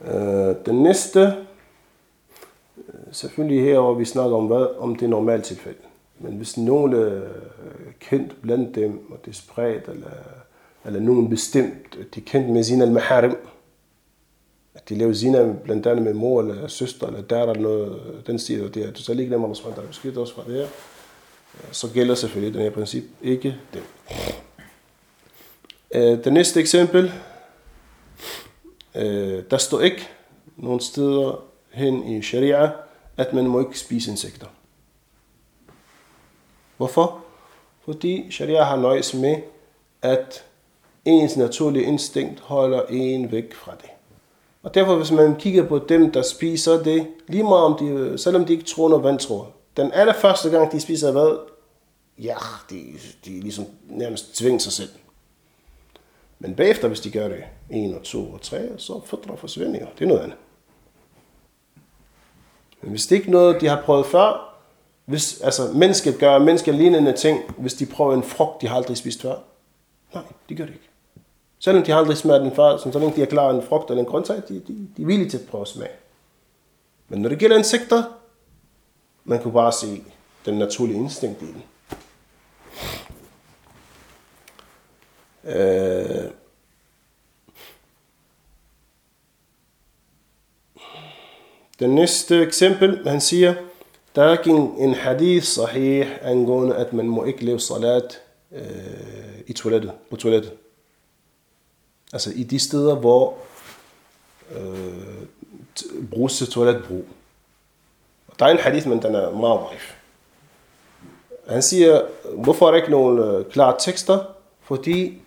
Øh, den næste, øh, selvfølgelig herover vi snakker om, hvad, om det normale tilfælde. Men hvis nogen er kendt blandt dem, og det er spredt, eller, eller nogen bestemt, de er kendt med sin al-maharim, at de laver zina blandt andet med mor eller søster eller datter eller noget, den stil, og det er så ikke nemmer Allah subhanahu wa ta'ala os fra det her, øh, så gælder selvfølgelig den her princip ikke det. Øh, det næste eksempel, øh, der står ikke nogen steder hen i sharia, at man må ikke spise insekter. Hvorfor? Fordi sharia har nøjes med, at ens naturlige instinkt holder en væk fra det. Og derfor, hvis man kigger på dem, der spiser det, lige meget om de, selvom de ikke tror noget vantro, den allerførste gang, de spiser hvad? Ja, de, de ligesom nærmest tvinger sig selv. Men bagefter, hvis de gør det, en og to og tre, så fordrer forsvinder. Det er noget andet. Men hvis det ikke er noget, de har prøvet før, hvis altså, mennesket gør mennesker lignende ting, hvis de prøver en frugt, de har aldrig spist før. Nej, de gør det ikke. Selvom de aldrig smager den før, så længe de er klar en frugt eller en grøntsag, de, de, de er villige til at prøve at smage. Men når det gælder insekter, man kunne bare se den naturlige instinkt i den. Øh, den næste eksempel, han siger, der er en hadith sahih angående, at man må ikke lave salat øh, i toilettet, på toilettet. Altså i de steder, hvor øh, bruges til toiletbrug. Der er en hadith, men den er meget rif. Han siger, hvorfor er der ikke nogen øh, klare tekster? Fordi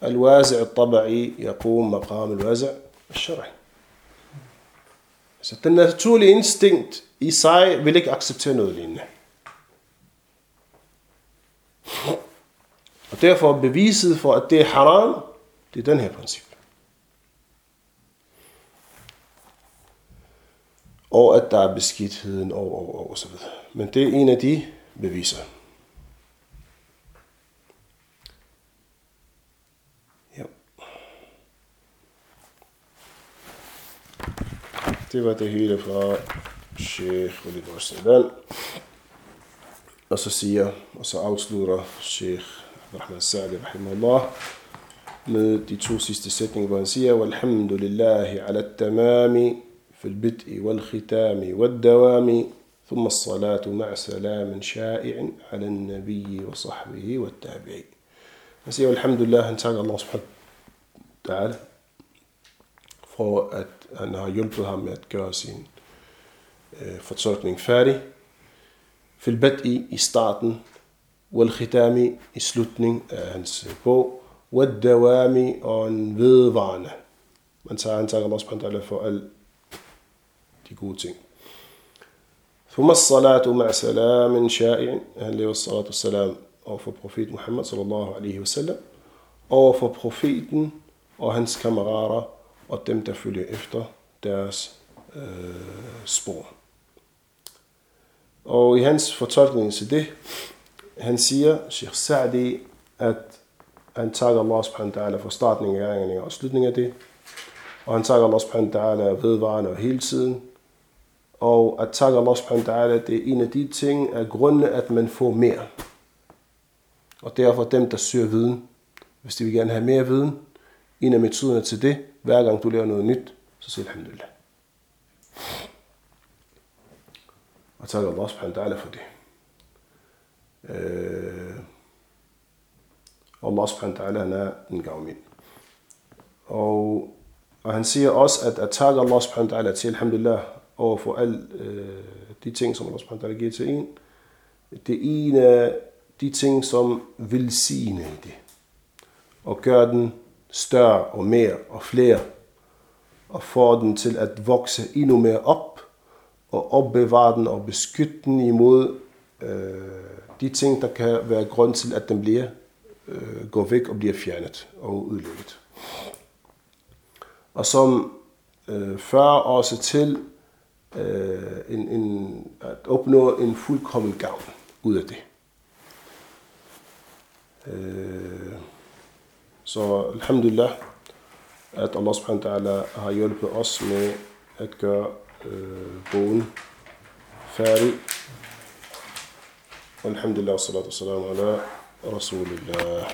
al-wazi' al-taba'i yaqum maqam al-wazi' al-shar'i. Så den naturlige instinkt i sig vil ikke acceptere noget lignende. Og derfor beviset for, at det er haram, det er den her princip. Og at der er beskidtheden og, og, og, og så videre. Men det er en af de beviser. Ja. Det var det hele fra Sheikh Oliver Rashidal. Og så siger, og så afslutter Sheikh Rahman Sa'di, rahimahullah, med de to sidste sætninger, hvor han siger, Walhamdulillahi ala tamami في البدء والختام والدوام ثم الصلاة مع سلام شائع على النبي وصحبه والتابعين Han siger, alhamdulillah, han takker Allah subhanahu wa ta'ala for at han har hjulpet ham med at gøre sin øh, fortolkning færdig. Fil i i starten, wal khitami i slutning af hans bog, والدوام og en vedvarende. Man tager, han takker Allah subhanahu wa ta'ala for al de gode ting. ثم الصلاة مع سلام شائع أهل والصلاة والسلام over for profeten Muhammad sallallahu alaihi wasallam, over for profeten og hans kammerater og dem, der følger efter deres øh, spor. Og i hans fortolkning til det, han siger, Sheikh Sa'di, at han takker Allah subhanahu wa ta'ala for starten af gerningen og slutningen af det. Og han takker Allah subhanahu wa ta'ala vedvarende og hele tiden. Og at takke Allah subhanahu wa ta'ala, det er en af de ting, af grunde, at man får mere. Og derfor dem, der søger viden, hvis de vil gerne have mere viden, en af metoderne til det, hver gang du lærer noget nyt, så siger alhamdulillah. Og tak Allah subhanahu wa ta'ala for det. Øh, Allah subhanahu wa ta'ala, han er den gavmild. Og, og han siger også, at at takke Allah subhanahu wa ta'ala til alhamdulillah over for alle øh, de ting, som Allah subhanahu wa ta'ala giver til en, det er en af de ting, som vil sige det. Og gør den større og mere og flere. Og får den til at vokse endnu mere op. Og opbevare den og beskytte den imod øh, de ting, der kan være grund til, at den bliver øh, går væk og bliver fjernet og udlægget. Og som øh, fører også til øh, en, en, at opnå en fuldkommen gavn ud af det. Øh, så alhamdulillah, at Allah subhanahu wa ta'ala har hjulpet os med at gøre øh, bogen færdig. Alhamdulillah, salatu wassalamu ala رسول الله.